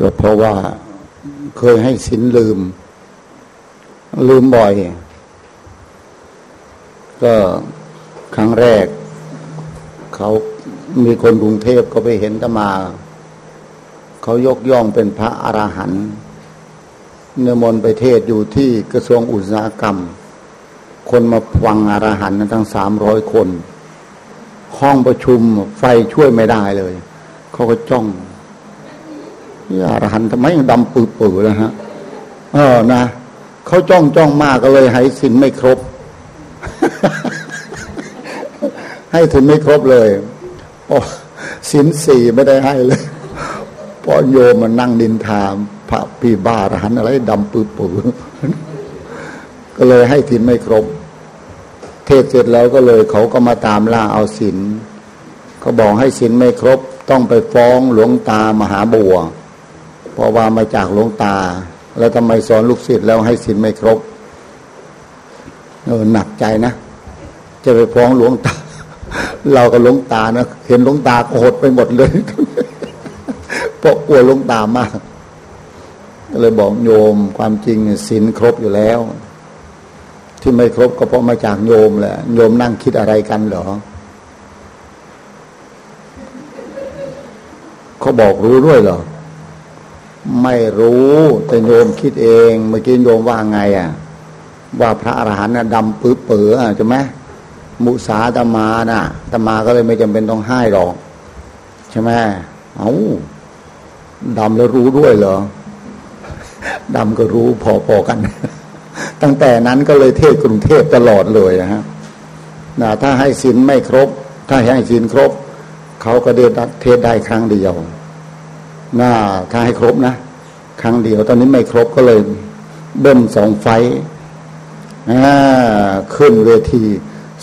ก็เพราะว่าเคยให้สินลืม ลืมบ่อย ก็ครั้งแรก เขามีคนกรุงเทพก็ไปเห็นตมา เขายกย่องเป็นพระอราหันต์เนมนไปเทศอยู่ที่กระทรวงอุตสาหกรรม คนมาฟังอรหันต์ทั้งสามร้อยคน ห้องประชุมไฟช่วยไม่ได้เลย เขาก็จ้อง อรหันต์ทำไมยังดำปื้อๆแล้วฮะเออนะเขาจ้องจ้องมากก็เลยให้สินไม่ครบ ให้ถึงไม่ครบเลยพอสินสี่ไม่ได้ให้เลยพอโยมมันนั่งดินทามพระพี่บ้าอรหันต์อะไรดำปื้อๆก็เลยให้สินไม่ครบ เทศเสร็จแล้วก็เลยเขาก็มาตามล่าเอาสินเขาบอกให้สินไม่ครบ ต้องไปฟ้องหลวงตามหาบัว เพราะว่ามาจากหลวงตา แล้วทำไมสอนลูกศิษย์แล้วให้สินไม่ครบเออหนักใจนะ จะไปฟ้องหลวงตา เราก็หลวงตานะเห็นหลวงตาโกรธไปหมดเลยเพราะกลัวหลวงตามากก็เลยบอกโยมความจริงสินครบอยู่แล้ว ที่ไม่ครบก็เพราะมาจากโยมแหละโยมนั่งคิดอะไรกันเหรอเขาบอกรู้ด้วยเหรอ ไม่รู้แต่โยมคิดเอง เมื่อกี้โยมว่าไงอะ ว่าพระอรหันต์ดำปื้อเปือใช่ไหมมุสาตมาน่ะตมาก็เลยไม่จำเป็นต้องให้หรอก ใช่ไหมเอาดำแล้วรู้ด้วยเหรอดำก็รู้พอๆกัน ตั้งแต่นั้นก็เลยเทศกรุงเทพตลอดเลยนะฮะถ้าให้ศีลไม่ครบ ถ้าให้ศีลครบ เขาก็เดเทศได้ครั้งเดียว น่าถ้าให้ครบนะ ครั้งเดียว ตอนนี้ไม่ครบก็เลย เบิ้ลสองไฟขึ้นเวที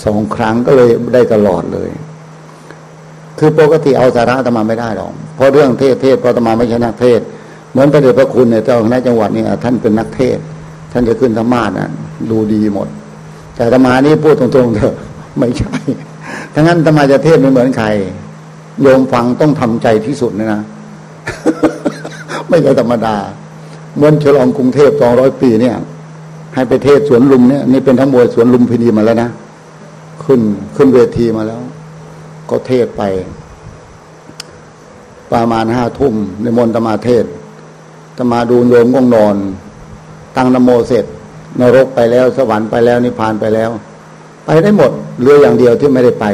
สองครั้งก็เลยได้ตลอดเลย คือปกติเอาสาระธรรมาไม่ได้หรอก เพราะเรื่องเทศเทศพระธรรมาไม่ใช่นักเทศ เหมือนพระเดชพระคุณเนี่ยเจ้าคณะจังหวัดเนี่ยท่านเป็นนักเทศ ท่านจะขึ้นธรรมาสนะดูดีหมด แต่ธรรมานี่พูดตรงๆเถอะไม่ใช่ทั้งนั้นธรรมาจะเทศไม่เหมือนใครโยมฟังต้องทำใจที่สุดนะนะ ไม่ใช่ธรรมดาเหมือนฉลองกรุงเทพสองร้อยปีเนี่ย ให้ไปเทศสวนลุมเนี่ยนี่เป็นทั้งมวยสวนลุมพินีมาแล้วนะขึ้นขึ้นเวทีมาแล้ว ก็เทศไป ประมาณห้าทุ่มในมนตมาเทศตมาดูโยมง่วงนอน ตั้งนโมเสร็จ นรกไปแล้ว สวรรค์ไปแล้วนิพพานไปแล้ว ไปได้หมดเรืออย่างเดียวที่ไม่ได้ไป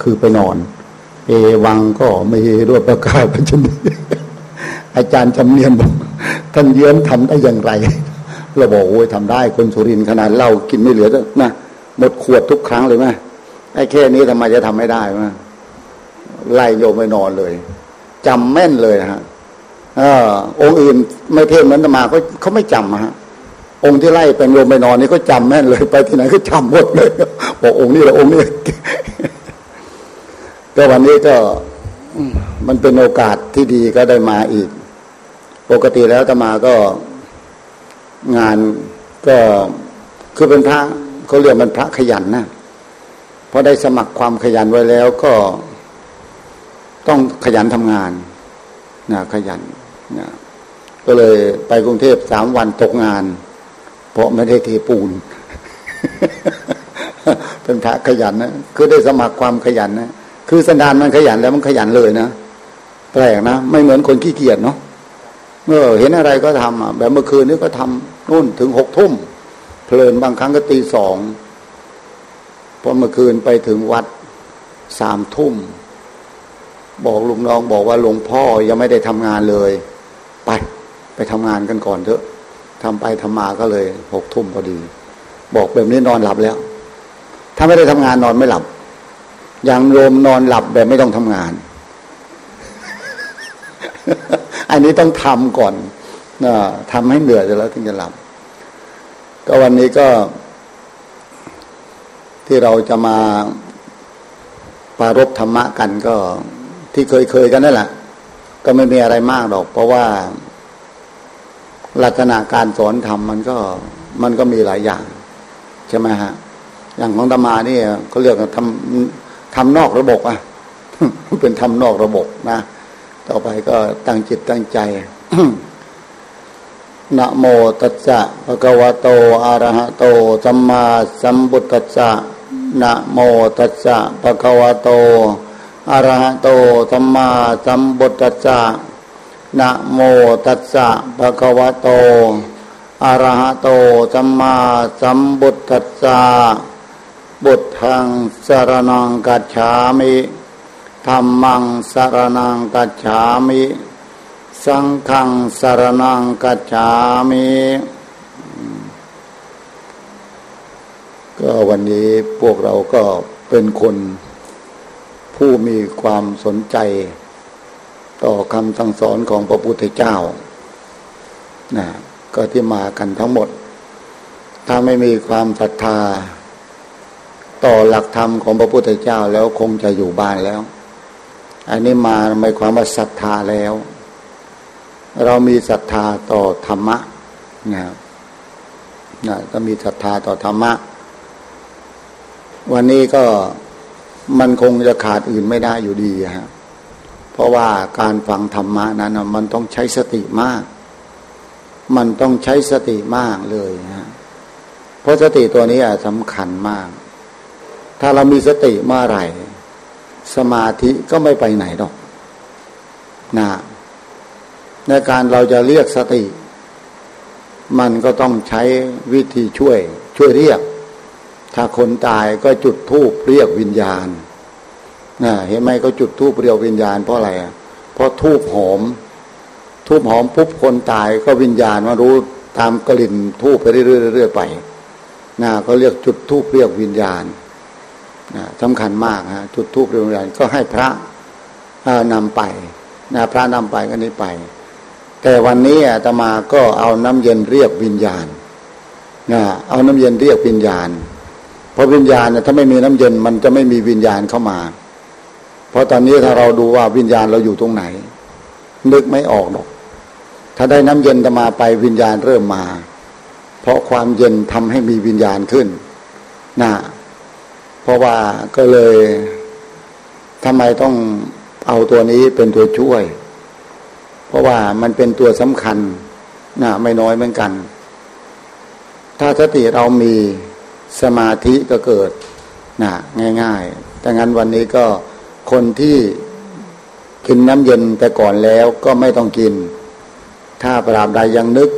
คือไปนอน เอวังก็ไม่รวดประกาศป็นชนิด อาจารย์จำเนียนบอกท่านเยื้อนทำได้อย่างไรเราบอกโอ้ยทำได้คนสุรินขนาดเหล้ากินไม่เหลือนะหมดขวดทุกครั้งเลยไหมไอ้แค่นี้ทำไมจะทำไม่ได้มไล่โยมไปนอนเลยจำแม่นเลยฮะอองค์อื่นไม่เทศเหมือนธรรมาเขาเขาไม่จำฮะองค์ที่ไล่เป็นโยมไปนอนนี่ก็จำแม่นเลยไปที่ไหนก็จำหมดเลยบอกองค์นี้แหละองค์นี้ก็วันนี้ก็มันเป็นโอกาสที่ดีก็ได้มาอีก ปกติแล้วตมาก็งานก็คือเป็นพระเขาเรียกมันพระขยันนะพอได้สมัครความขยันไว้แล้วก็ต้องขยันทำงานนะขยันนะก็เลยไปกรุงเทพสามวันตกงาน เพราะไม่ได้เทปูน เป็นพระขยันนะคือได้สมัครความขยันนะคือสันดานมันขยันแล้วมันขยันเลยนะแปลกนะไม่เหมือนคนขี้เกียจเนาะ เออเห็นอะไรก็ทำอะแบบเมื่อคืนนี้ก็ทำนู่นถึงหกทุ่มเพลินบางครั้งก็ตีสองพอเมื่อคืนไปถึงวัดสามทุ่ม บอกลุงน้องบอกว่าหลวงพ่อยังไม่ได้ทำงานเลย ไปไปทำงานกันก่อนเถอะทำไปทำมาก็เลยหกทุ่มพอดี บอกแบบนี้นอนหลับแล้ว ถ้าไม่ได้ทำงานนอนไม่หลับ อย่างโยมนอนหลับแบบไม่ต้องทำงาน อันนี้ต้องทำก่อนนะทำให้เหนื่อยแล้วถึงจะหลับ ก็วันนี้ก็ ที่เราจะมาปารบธรรมะกันก็ที่เคยเคยกันนั่นแหละก็ไม่มีอะไรมากหรอก เพราะว่า ลักษณะการสอนธรรมมันก็ มันก็มีหลายอย่าง ใช่ไหมฮะ อย่างของธรรมานี่เขาเรียกทำทำนอกระบบอะเป็นทำนอกระบบนะ ต่อไปก็ตั้งจิตตั้งใจนะโมตัสสะภะคะวะโตอะระหะโตสัมมาสัมพุทธัสสะนะโมตัสสะภะคะวะโตอะระหะโตสัมมาสัมพุทธัสสะนะโมตัสสะภะคะวะโตอะระหะโตสัมมาสัมพุทธัสสะบุตทังสรนังกัจฉามิ ธรรมังสารนังกัจฉามิ สังฆังสารนังกัจฉามิ ก็วันนี้พวกเราก็เป็นคนผู้มีความสนใจ ต่อคำสั่งสอนของพระพุทธเจ้านะก็ที่มากันทั้งหมด ถ้าไม่มีความศรัทธา ต่อหลักธรรมของพระพุทธเจ้าแล้วคงจะอยู่บ้านแล้ว อันนี้มาหมายความว่าศรัทธาแล้ว เรามีศรัทธาต่อธรรมะนะครับนะก็มีศรัทธาต่อธรรมะ วันนี้ก็มันคงจะขาดอื่นไม่ได้อยู่ดีฮะเพราะว่าการฟังธรรมะนั้นมันต้องใช้สติมาก มันต้องใช้สติมากเลยฮะเพราะสติตัวนี้สำคัญมาก ถ้าเรามีสติเมื่อไหร่ สมาธิก็ไม่ไปไหนหรอกนะในการเราจะเรียกสติ มันก็ต้องใช้วิธีช่วย ช่วยเรียก ถ้าคนตายก็จุดทูบเรียกวิญญาณนะเห็นไหมก็จุดทูบเรียกวิญญาณเพราะอะไรเพราะทูบหอม ทูบหอมปุ๊บคนตายก็วิญญาณมารู้ตามกลิ่นทูบไปเรื่อยๆไปนะก็เรียกจุดทูบเรียกวิญญาณ สำคัญมากฮะจุดทูบเรียกวิญญาณก็ให้พระนำไปนะพระนำไปก็นี้ไป แต่วันนี้อาตมาก็เอาน้ำเย็นเรียกวิญญาณนะเอาน้ำเย็นเรียกวิญญาณ เพราะวิญญาณเนี่ยถ้าไม่มีน้ำเย็นมันจะไม่มีวิญญาณเข้ามา เพราะตอนนี้ถ้าเราดูว่าวิญญาณเราอยู่ตรงไหน นึกไม่ออกหรอก ถ้าได้น้ำเย็นจะมาไปวิญญาณเริ่มมา เพราะความเย็นทำให้มีวิญญาณขึ้นนะ ราะว่าก็เลยทำไมต้องเอาตัวนี้เป็นตัวช่วย เพราะว่ามันเป็นตัวสำคัญนะไม่น้อยเหมือนกัน ถ้าสติเรามีสมาธิก็เกิดนะง่ายๆดังนั้นวันนี้ก็คนที่กินน้ำเย็นแต่ก่อนแล้วก็ไม่ต้องกิน ถ้าปราบใดยังนึก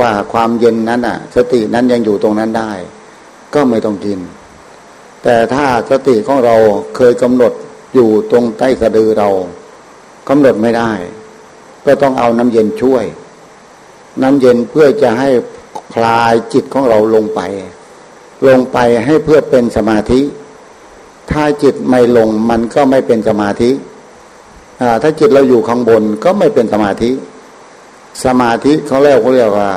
ว่าความเย็นนั้นอะ สตินั้นยังอยู่ตรงนั้นได้ ก็ไม่ต้องกิน แต่ถ้าสติของเราเคยกำหนดอยู่ตรงใต้สะดือเรากำหนดไม่ได้ ก็ต้องเอาน้ำเย็นช่วย น้ำเย็นเพื่อจะให้คลายจิตของเราลงไป ลงไปให้เพื่อเป็นสมาธิ ถ้าจิตไม่ลงมันก็ไม่เป็นสมาธิถ้าจิตเราอยู่ข้างบนก็ไม่เป็นสมาธิ สมาธิเขาเรียกเขาเรียกว่า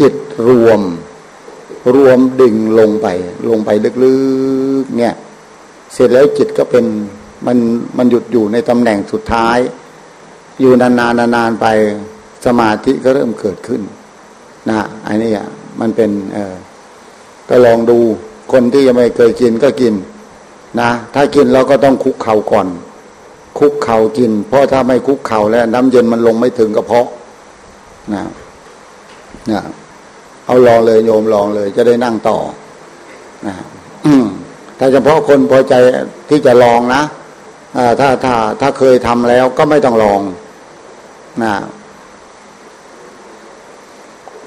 จิตรวม รวมดึงลงไป ลงไปลึกๆเนี่ย เสร็จแล้วจิตก็เป็นมันมันหยุดอยู่ในตำแหน่งสุดท้าย อยู่นานๆนานๆไปสมาธิก็เริ่มเกิดขึ้นนะอันนี้อะมันเป็นเออก็ลองดูคนที่ยังไม่เคยกินก็กิน นะ ถ้ากินเราก็ต้องคุกเข่าก่อน คุกเข่ากิน เพราะถ้าไม่คุกเข่าแล้ว น้ำเย็นมันลงไม่ถึงกระเพาะนะนะ เอาลองเลยโยมลองเลย จะได้นั่งต่อนะถ้าเฉพาะคนพอใจที่จะลองนะถ้าถ้าถ้าเคยทำแล้วก็ไม่ต้องลองนะ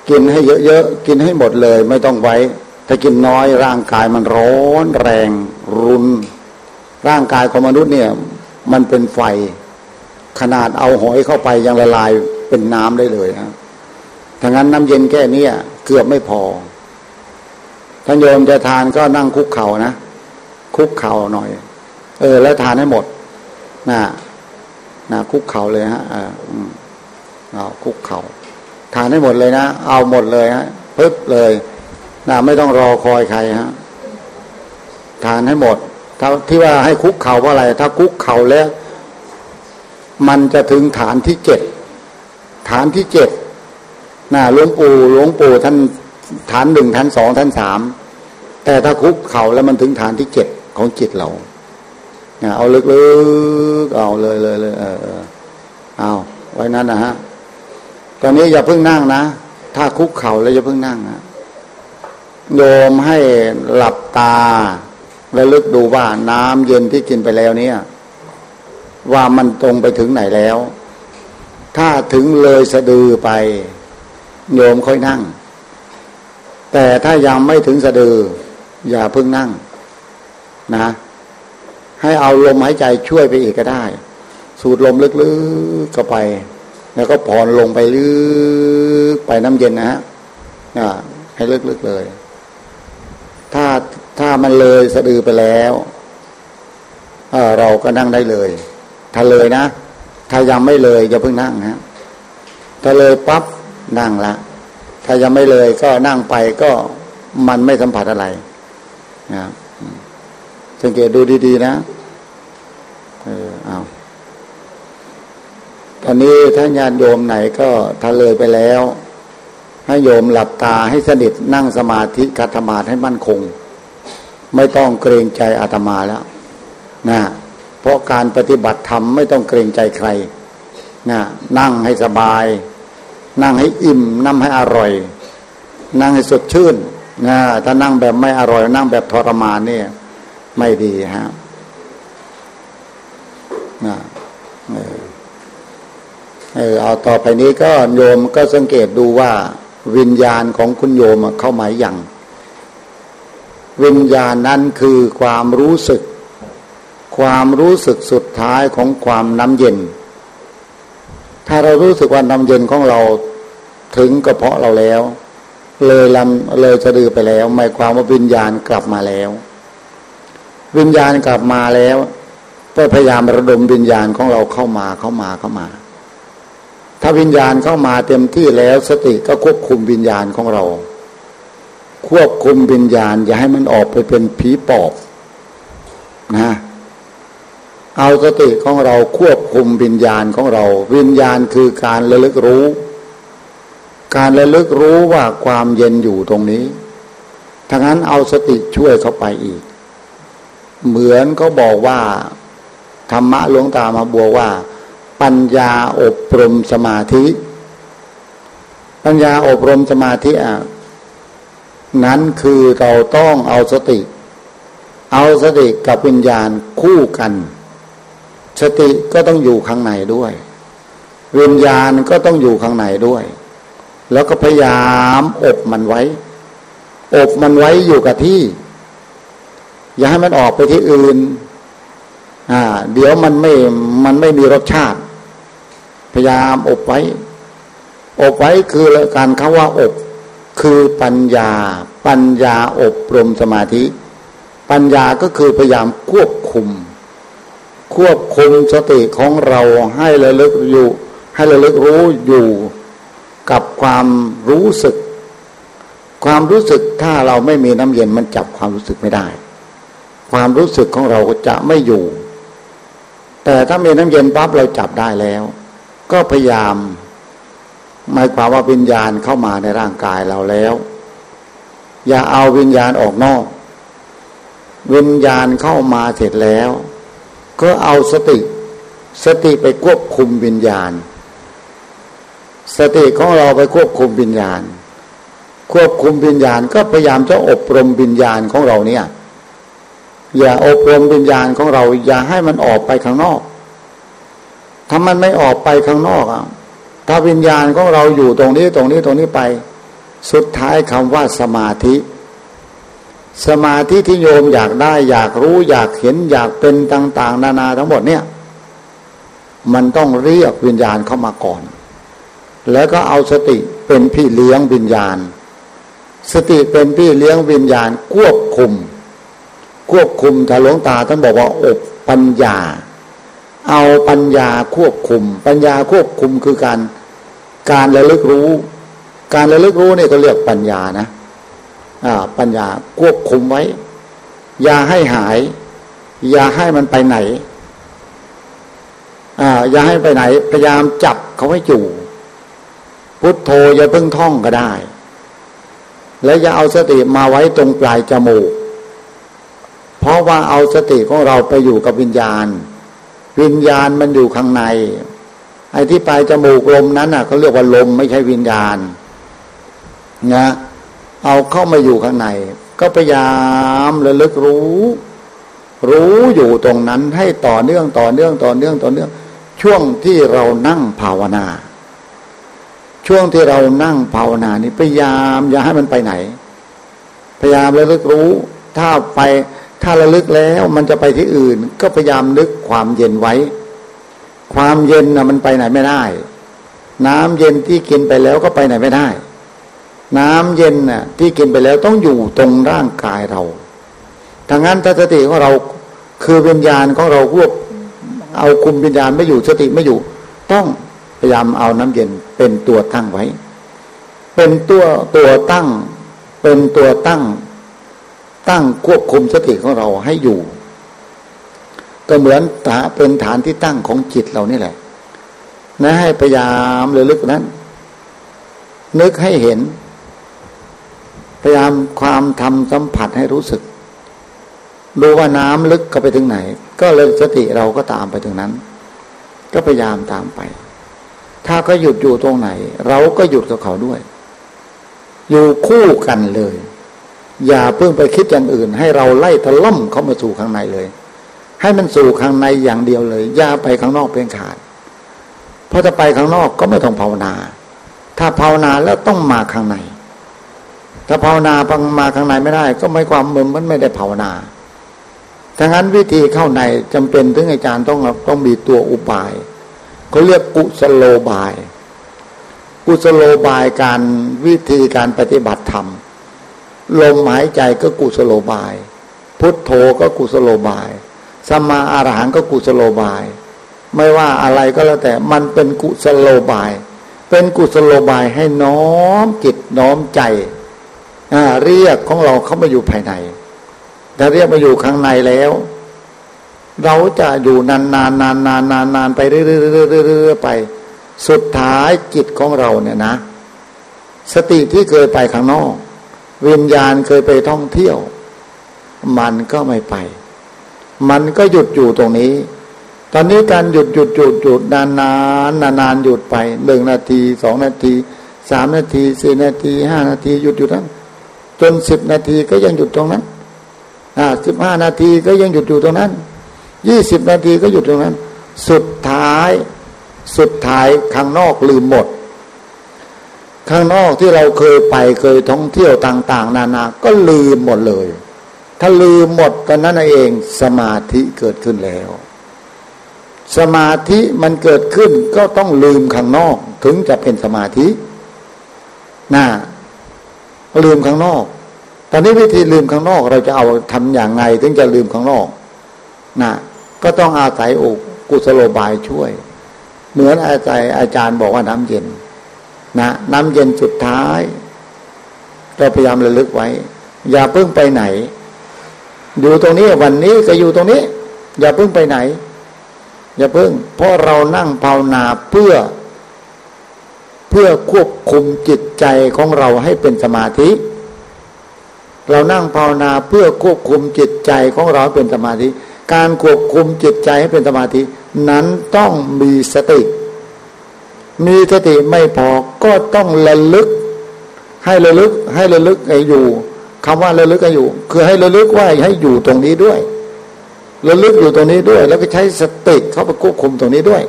กินให้เยอะๆ กินให้หมดเลย ไม่ต้องไว้ ถ้ากินน้อยร่างกายมันร้อนแรงรุน ร่างกายของมนุษย์เนี่ย มันเป็นไฟ ขนาดเอาหอยเข้าไปยังละลายเป็นน้ำได้เลยครับ ถ้างั้นน้ำเย็นแค่นี้เกือบไม่พอท่านโยมจะทานก็นั่งคุกเข่านะ คุกเข่าหน่อย เออ แล้วทานให้หมดนะนะคุกเข่าเลยฮะอ่าเอาคุกเขา่าทานให้หมดเลยนะ เอาหมดเลยฮะปึ๊บเลยนะไม่ต้องรอคอยใครฮะทานให้หมดถ้าที่ว่าให้คุกเข่าเพราะอะไร ถ้าคุกเข่าแล้ว มันจะถึงฐานที่เจ็ดฐานที่เจ็ด นะหลวงปู่หลวงปู่ท่านฐานหนึ่งฐานสองฐานสามแต่ถ้าคุกเข่าแล้วมันถึงฐานที่เจ็ดของจิตเราเอาลึกๆเอาเลยเลยเลยเออเอาไว้นั้นนะฮะตอนนี้อย่าเพิ่งนั่งนะถ้าคุกเข่าแล้วจะเพิ่งนั่งนะโยมให้หลับตาและลึกดูว่าน้ำเย็นที่กินไปแล้วเนี่ย ว่ามันตรงไปถึงไหนแล้ว ถ้าถึงเลยสะดือไป โยมค่อยนั่ง แต่ถ้ายังไม่ถึงสะดือ อย่าเพิ่งนั่ง นะ ให้เอาลมหายใจช่วยไปอีกก็ได้ สูดลมลึกๆก็ไป แล้วก็ผ่อนลงไปลึกไปน้ำเย็นนะฮะให้ลึกๆเลย ถ้าถ้ามันเลยสะดือไปแล้วเเราก็นั่งได้เลย ถ้าเลยนะ ถ้ายังไม่เลยอย่าเพิ่งนั่งฮะถ้าเลยปั๊บ นั่งละ ถ้ายังไม่เลยก็นั่งไปก็มันไม่สัมผัสอะไรนะสังเกตดูดี ๆ นะ เออเอาตอนนี้ถ้าญาติโยมไหนก็ถ้าเลยไปแล้ว ให้โยมหลับตาให้สนิทนั่งสมาธิคัตมาให้มั่นคง ไม่ต้องเกรงใจอาตมาแล้วนะเพราะการปฏิบัติธรรมไม่ต้องเกรงใจใครนะนั่งให้สบาย นั่งให้อิ่มนั่งให้อร่อย นั่งให้สดชื่นนะถ้านั่งแบบไม่อร่อย นั่งแบบทรมานเนี่ย ไม่ดีฮะนะเออเออเอาต่อไปนี้ก็โยมก็สังเกตดูว่า วิญญาณของคุณโยมเข้าหมายอย่าง วิญญาณนั้นคือความรู้สึก ความรู้สึกสุดท้ายของความน้ำเย็นาเรารู้สึกว่าน้ำเย็นของเราถึงกระเพาะเราแล้ว เลยลำเลยสะดือไปแล้ว หมายความว่าวิญญาณกลับมาแล้ว วิญญาณกลับมาแล้วก็พยายามระดมวิญญาณของเราเข้ามาเข้ามาเข้ามา ถ้าวิญญาณเข้ามาเต็มที่แล้วสติก็ควบคุมวิญญาณของเรา ควบคุมวิญญาณ อย่าให้มันออกไปเป็นผีปอบนะ เอาสติของเราควบคุมวิญญาณของเรา วิญญาณคือการระลึกรู้ การระลึกรู้ว่าความเย็นอยู่ตรงนี้ทั้งนั้นเอาสติช่วยเข้าไปอีก เหมือนเขาบอกว่าธรรมะหลวงตามาบัวว่า ปัญญาอบรมสมาธิ ปัญญาอบรมสมาธิอะนั้นคือเราต้องเอาสติ เอาสติกับวิญญาณคู่กัน สติก็ต้องอยู่ข้างในด้วยวิญญาณก็ต้องอยู่ข้างในด้วย แล้วก็พยายามอบมันไว้ อบมันไว้อยู่กับที่ อย่าให้มันออกไปที่อื่น อ่า เดี๋ยวมันไม่มันไม่มีรสชาติ พยายามอบไว้ อบไว้คือการคำว่าอบ คือปัญญา ปัญญาอบรมสมาธิ ปัญญาก็คือพยายามควบคุม ควบคุมสติของเราให้ระลึกอยู่ ให้ระลึกรู้อยู่กับความรู้สึก ความรู้สึกถ้าเราไม่มีน้ำเย็นมันจับความรู้สึกไม่ได้ ความรู้สึกของเราจะไม่อยู่ แต่ถ้ามีน้ำเย็นปั๊บเราจับได้แล้ว ก็พยายามหมายความว่าวิญญาณเข้ามาในร่างกายเราแล้ว อย่าเอาวิญญาณออกนอก วิญญาณเข้ามาเสร็จแล้ว ก็เอาสติ สติไปควบคุมวิญญาณ สติของเราไปควบคุมวิญญาณ ควบคุมวิญญาณก็พยายามจะอบรมวิญญาณของเราเนี่ย อย่าอบรมวิญญาณของเรา อย่าให้มันออกไปข้างนอก ถ้ามันไม่ออกไปข้างนอกอะถ้าวิญญาณของเราอยู่ตรงนี้ตรงนี้ตรงนี้ไป สุดท้ายคำว่าสมาธิ สมาธิที่โยมอยากได้ อยากรู้อยากเห็นอยากเป็นต่าง ๆ นานาทั้งหมดเนี่ย มันต้องเรียกวิญญาณเข้ามาก่อน แล้วก็เอาสติเป็นพี่เลี้ยงวิญญาณ สติเป็นพี่เลี้ยงวิญญาณควบคุม ควบคุมถ้าหลวงตาท่านบอกว่าอบปัญญา เอาปัญญาควบคุม ปัญญาควบคุมคือการการระลึกรู้ การระลึกรู้เนี่ยก็เรียกปัญญานะ ปัญญาควบคุมไว้ อย่าให้หาย อย่าให้มันไปไหนอย่าให้ไปไหน พยายามจับเขาให้อยู่พุทโธอย่าเพิ่งท่องก็ได้ แล้วอย่าเอาสติมาไว้ตรงปลายจมูก เพราะว่าเอาสติของเราไปอยู่กับวิญญาณ วิญญาณมันอยู่ข้างใน ไอ้ที่ปลายจมูกลมนั้นอะเขาเรียกว่าลมไม่ใช่วิญญาณนะ เอาเข้ามาอยู่ข้างใน ก็พยายามระลึกรู้ รู้อยู่ตรงนั้นให้ต่อเนื่องต่อเนื่องต่อเนื่องต่อเนื่อง ช่วงที่เรานั่งภาวนา ช่วงที่เรานั่งภาวนานี้พยายามอย่าให้มันไปไหน พยายามระลึกรู้ ถ้าไปถ้าระลึกแล้วมันจะไปที่อื่น ก็พยายามนึกความเย็นไว้ ความเย็นนะมันไปไหนไม่ได้ น้ำเย็นที่กินไปแล้วก็ไปไหนไม่ได้ น้ำเย็นน่ะที่กินไปแล้วต้องอยู่ตรงร่างกายเราถ้างนั้นถ้าสติของเราคือวิญญาณของเราพวกเอาคุมวิญญาณไม่อยู่สติไม่อยู่ ต้องพยายามเอาน้ำเย็นเป็นตัวตั้งไว้ เป็นตัวตัวตั้ง เป็นตัวตั้ง ตั้งควบคุมสติของเราให้อยู่ ก็เหมือนถาเป็นฐานที่ตั้งของจิตเรานี่แหละ นะให้พยายามเลยลึกนั้น นึกให้เห็น ยายามความทำสัมผัสให้รู้สึก ดูว่าน้ำลึกก็ไปถึงไหน ก็เลยสติเราก็ตามไปถึงนั้น ก็พยายามตามไป ถ้าก็หยุดอยู่ตรงไหน เราก็หยุดกับเขาด้วย อยู่คู่กันเลย อย่าเพิ่งไปคิดอย่างอื่น ให้เราไล่ทะล่มเขามาสู่ข้างในเลย ให้มันสู่ข้างในอย่างเดียวเลย อย่าไปข้างนอกเป็นขาดเพราะจะไปข้างนอกก็ไม่ต้องภาวนา ถ้าภาวนาแล้วต้องมาข้างใน ถ้าภาวนาพังมาข้างในไม่ได้ ก็ไม่ความมือนมันไม่ได้ภาวนาดังนั้นวิธีเข้าในจำเป็นถึงอาจารย์ต้องต้องมีตัวอุบายเขาเรียกกุสโลบาย กุศโลบายการวิธีการปฏิบัติธรรม ลมหายใจก็กุศโลบาย พุทโธก็กุศโลบายสัมมาอรหังก็กุศโลบาย ไม่ว่าอะไรก็แล้วแต่มันเป็นกุศโลบาย เป็นกุศโลบายให้น้อมจิตน้อมใจ เรียกของเราเข้ามาอยู่ภายในถ้าเรียกมาอยู่ข้างในแล้ว เราจะอยู่นานๆนานๆนานๆนานไปเรื่อยๆไป สุดท้ายจิตของเราเนี่ยนะ สติที่เคยไปข้างนอก วิญญาณเคยไปท่องเที่ยว มันก็ไม่ไป มันก็หยุดอยู่ตรงนี้ ตอนนี้การหยุดหยุดหยุดหยุดนานนานนานนานหยุดไปหนึ่งนาทีสองนาทีสามนาทีสี่นาทีห้านาทีหยุดอยู่ทั้ง จนสิบนาทีก็ยังหยุดตรงนั้นอ่าสิบห้านาทีก็ยังหยุดอยู่ตรงนั้นยี่สิบนาทีก็หยุดตรงนั้น สุดท้าย สุดท้ายข้างนอกลืมหมด ข้างนอกที่เราเคยไปเคยท่องเที่ยวต่าง ๆ นานา ก็ลืมหมดเลย ถ้าลืมหมดตอนนั้นเองสมาธิเกิดขึ้นแล้ว สมาธิมันเกิดขึ้นก็ต้องลืมข้างนอก ถึงจะเป็นสมาธิน่า ลืมข้างนอก ตอนนี้วิธีลืมข้างนอก เราจะเอาทำอย่างไง ถึงจะลืมข้างนอกนะก็ต้องอาศัยอกกุศโลบายช่วย เหมือนอาจารย์อาจารย์บอกว่าน้ำเย็น นะน้ำเย็นสุดท้าย เราพยายามระลึกไว้ อย่าเพิ่งไปไหน อยู่ตรงนี้วันนี้ก็อยู่ตรงนี้ อย่าเพิ่งไปไหน อย่าเพิ่ง เพราะเรานั่งภาวนาเพื่อ เพื่อควบคุมจิตใจของเราให้เป็นสมาธิ เรานั่งภาวนาเพื่อควบคุมจิตใจของเราเป็นสมาธิ การควบคุมจิตใจให้เป็นสมาธิ นั้นต้องมีสติ มีสติไม่พอก็ต้องระลึก ให้ระลึกให้ระลึกให้อยู่คำว่าระลึกให้อยู่ คือให้ระลึกว่าให้อยู่ตรงนี้ด้วยระลึกอยู่ตรงนี้ด้วย แล้วก็ใช้สติเข้าไปควบคุมตรงนี้ด้วย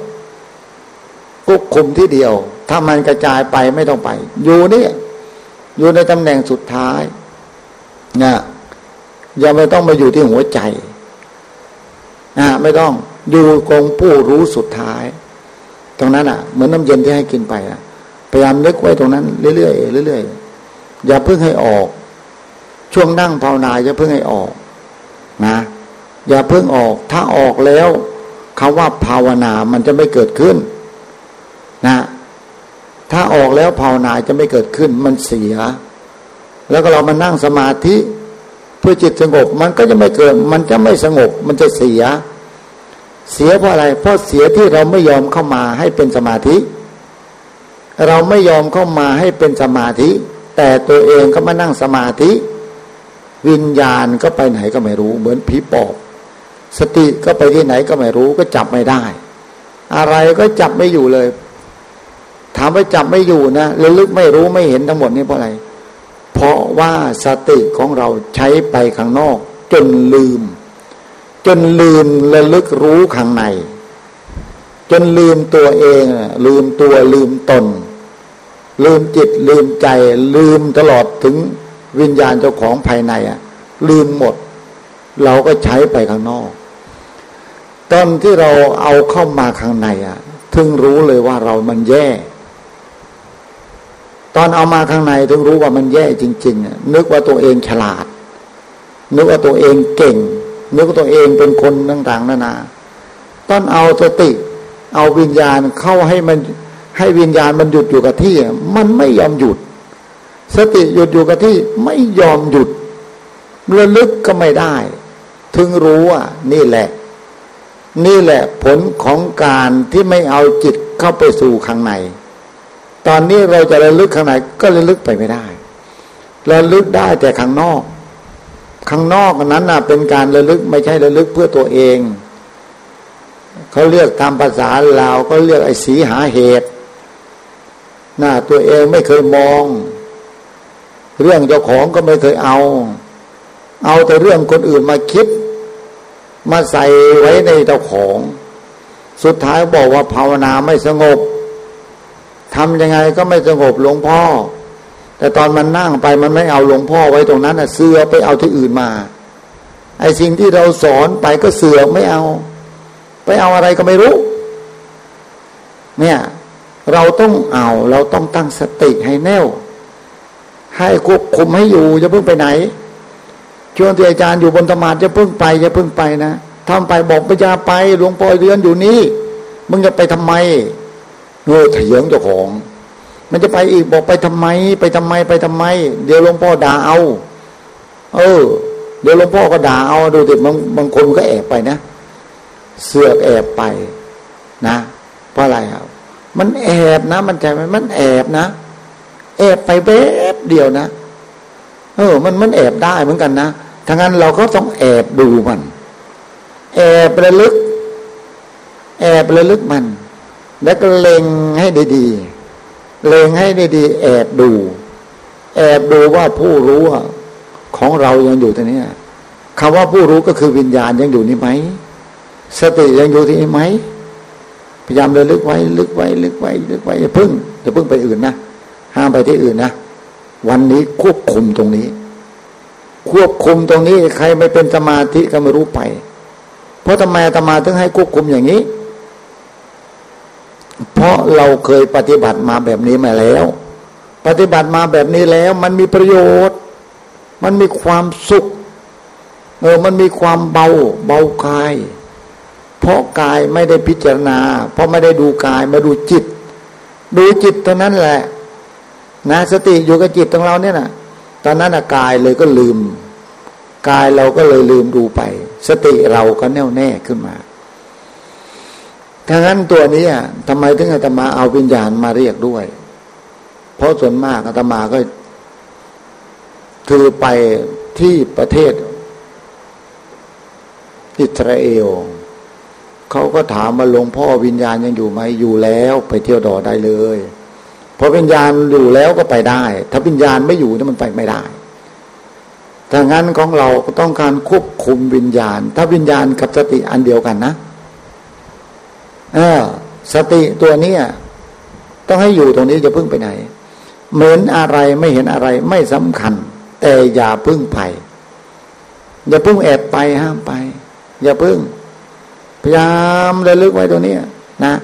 ควบคุมที่เดียว ถ้ามันกระจายไปไม่ต้องไป อยู่นี่อยู่ในตำแหน่งสุดท้ายนะอย่าไม่ต้องมาอยู่ที่หัวใจนะไม่ต้องอยู่กองผู้รู้สุดท้าย ตรงนั้นอะ เหมือนน้าเย็นที่ให้กินไปอะ พยายามนึกไว้ตรงนั้นเรื่อยๆเรื่อยๆอย่าเพิ่งให้ออก ช่วงนั่งภาวนาอย่าเพิ่งให้ออก นะอย่าเพิ่งออก ถ้าออกแล้วคาว่าภาวนามันจะไม่เกิดขึ้น นะ ถ้าออกแล้วภาวนาจะไม่เกิดขึ้นมันเสีย แล้วก็เรามานั่งสมาธิเพื่อจิตสงบมันก็จะไม่เกิด มันจะไม่สงบ มันจะเสีย เสียเพราะอะไร เพราะเสียที่เราไม่ยอมเข้ามาให้เป็นสมาธิ เราไม่ยอมเข้ามาให้เป็นสมาธิ แต่ตัวเองก็มานั่งสมาธิ วิญญาณก็ไปไหนก็ไม่รู้ เหมือนผีปอบ สติก็ไปที่ไหนก็ไม่รู้ ก็จับไม่ได้ อะไรก็จับไม่อยู่เลย ถามว่าจับไม่อยู่นะระลึกไม่รู้ไม่เห็นทั้งหมดนี่เพราะอะไร เพราะว่าสติของเราใช้ไปข้างนอก จนลืม จนลืมระลึกรู้ข้างใน จนลืมตัวเอง ลืมตัวลืมตน ลืมจิตลืมใจ ลืมตลอดถึงวิญญาณเจ้าของภายในอะลืมหมด เราก็ใช้ไปข้างนอก ตอนที่เราเอาเข้ามาข้างในอะถึงรู้เลยว่าเรามันแย่ ตอนเอามาข้างในถึงรู้ว่ามันแย่จริงๆนึกว่าตัวเองฉลาด นึกว่าตัวเองเก่ง นึกว่าตัวเองเป็นคนต่างๆนานาตอนเอาสติ เอาวิญญาณเข้าให้มันให้วิญญาณมันหยุดอยู่กับที่ มันไม่ยอมหยุด สติหยุดอยู่กับที่ไม่ยอมหยุดระลึกก็ไม่ได้ ถึงรู้ว่านี่แหละ นี่แหละผลของการที่ไม่เอาจิตเข้าไปสู่ข้างใน ตอนนี้เราจะระลึกข้างในก็ระลึกไปไม่ได้ระลึกได้แต่ข้างนอก ข้างนอกนั้นน่ะ เป็นการระลึกไม่ใช่ระลึกเพื่อตัวเองเขาเรียกตามภาษาลาวก็เรียกไอ้สีหาเหตุน่าตัวเองไม่เคยมอง เรื่องเจ้าของก็ไม่เคยเอา เอาแต่เรื่องคนอื่นมาคิด มาใส่ไว้ในเจ้าของ สุดท้ายบอกว่าภาวนาไม่สงบ ทำยังไงก็ไม่สงบหลวงพ่อ แต่ตอนมันนั่งไปมันไม่เอาหลวงพ่อไว้ตรงนั้นน่ะเสือไปเอาที่อื่นมา ไอ้สิ่งที่เราสอนไปก็เสือไม่เอา ไปเอาอะไรก็ไม่รู้ เนี่ยเราต้องเอาเราต้องตั้งสติให้แน่วให้ควบคุมให้อยู่อย่าเพิ่งไปไหนช่วงที่อาจารย์อยู่บนธรรมาจะเพิ่งไปอย่าเพิ่งไปนะทำไปบอกไปยาไปหลวงพ่อเรือนอยู่นี่มึงจะไปทำไม เงยเถียงเจ้าของ มันจะไปอีกบอกไปทำไม ไปทำไมไปทำไม เดี๋ยวหลวงพ่อด่าเอา เออ เดี๋ยวหลวงพ่อก็ด่าเอาดูดิบางบางคนก็แอบไปนะ เสือกแอบไปนะ เพราะอะไรครับ มันแอบนะ มันใจมันแอบนะ แอบไปแป๊บเดียวนะ เออ มันมันแอบได้เหมือนกันนะทั้งนั้นเราก็ต้องแอบดูมัน แอบระลึก แอบระลึกมัน แล้วก็เล็งให้ดีๆเล็งให้ดีๆแอบดู แอบดูว่าผู้รู้ของเรายังอยู่ตรงนี้คำว่าผู้รู้ก็คือวิญญาณยังอยู่นี่ไหมสติยังอยู่ที่นี่ไหมพยายามเลยลึกไว้ ลึกไว้ ลึกไว้ ลึกไว้อย่าพึ่งอย่าพึ่งไปอื่นนะห้ามไปที่อื่นนะวันนี้ควบคุมตรงนี้ ควบคุมตรงนี้ ใครไม่เป็นสมาธิก็ไม่รู้ไป เพราะทำไมธรรมาถึงให้ควบคุมอย่างนี้ เพราะเราเคยปฏิบัติมาแบบนี้มาแล้ว ปฏิบัติมาแบบนี้แล้ว มันมีประโยชน์ มันมีความสุข เออ มันมีความเบา เบากาย เพราะกายไม่ได้พิจารณา เพราะไม่ได้ดูกายมาดูจิต ดูจิตเท่านั้นแหละ นะสติอยู่กับจิตของเราเนี่ยนะตอนนั้นกายเลยก็ลืม กายเราก็เลยลืมดูไป สติเราก็แน่วแน่ขึ้นมา ถ้างั้นตัวนี้ทำไมถึงอาตมาเอาวิญญาณมาเรียกด้วย เพราะส่วนมากอาตมาก็ คือไปที่ประเทศ อิสราเอลเขาก็ถามมาหลวงพ่อวิญญาณยังอยู่ไหมอยู่แล้วไปเที่ยวดอได้เลยพอวิญญาณอยู่แล้วก็ไปได้ ถ้าวิญญาณไม่อยู่นี่มันไปไม่ได้ถ้างั้นของเราก็ต้องการควบคุมวิญญาณ ถ้าวิญญาณกับสติอันเดียวกันนะ อสติตัวนี้ต้องให้อยู่ตรงนี้จะพึ่งไปไหน เหมือนอะไรไม่เห็นอะไรไม่สำคัญ แต่อย่าพึ่งไป อย่าพึ่งแอบไปห้ามไป อย่าพึ่ง พยายามระลึกไว้ตัวนี้นะ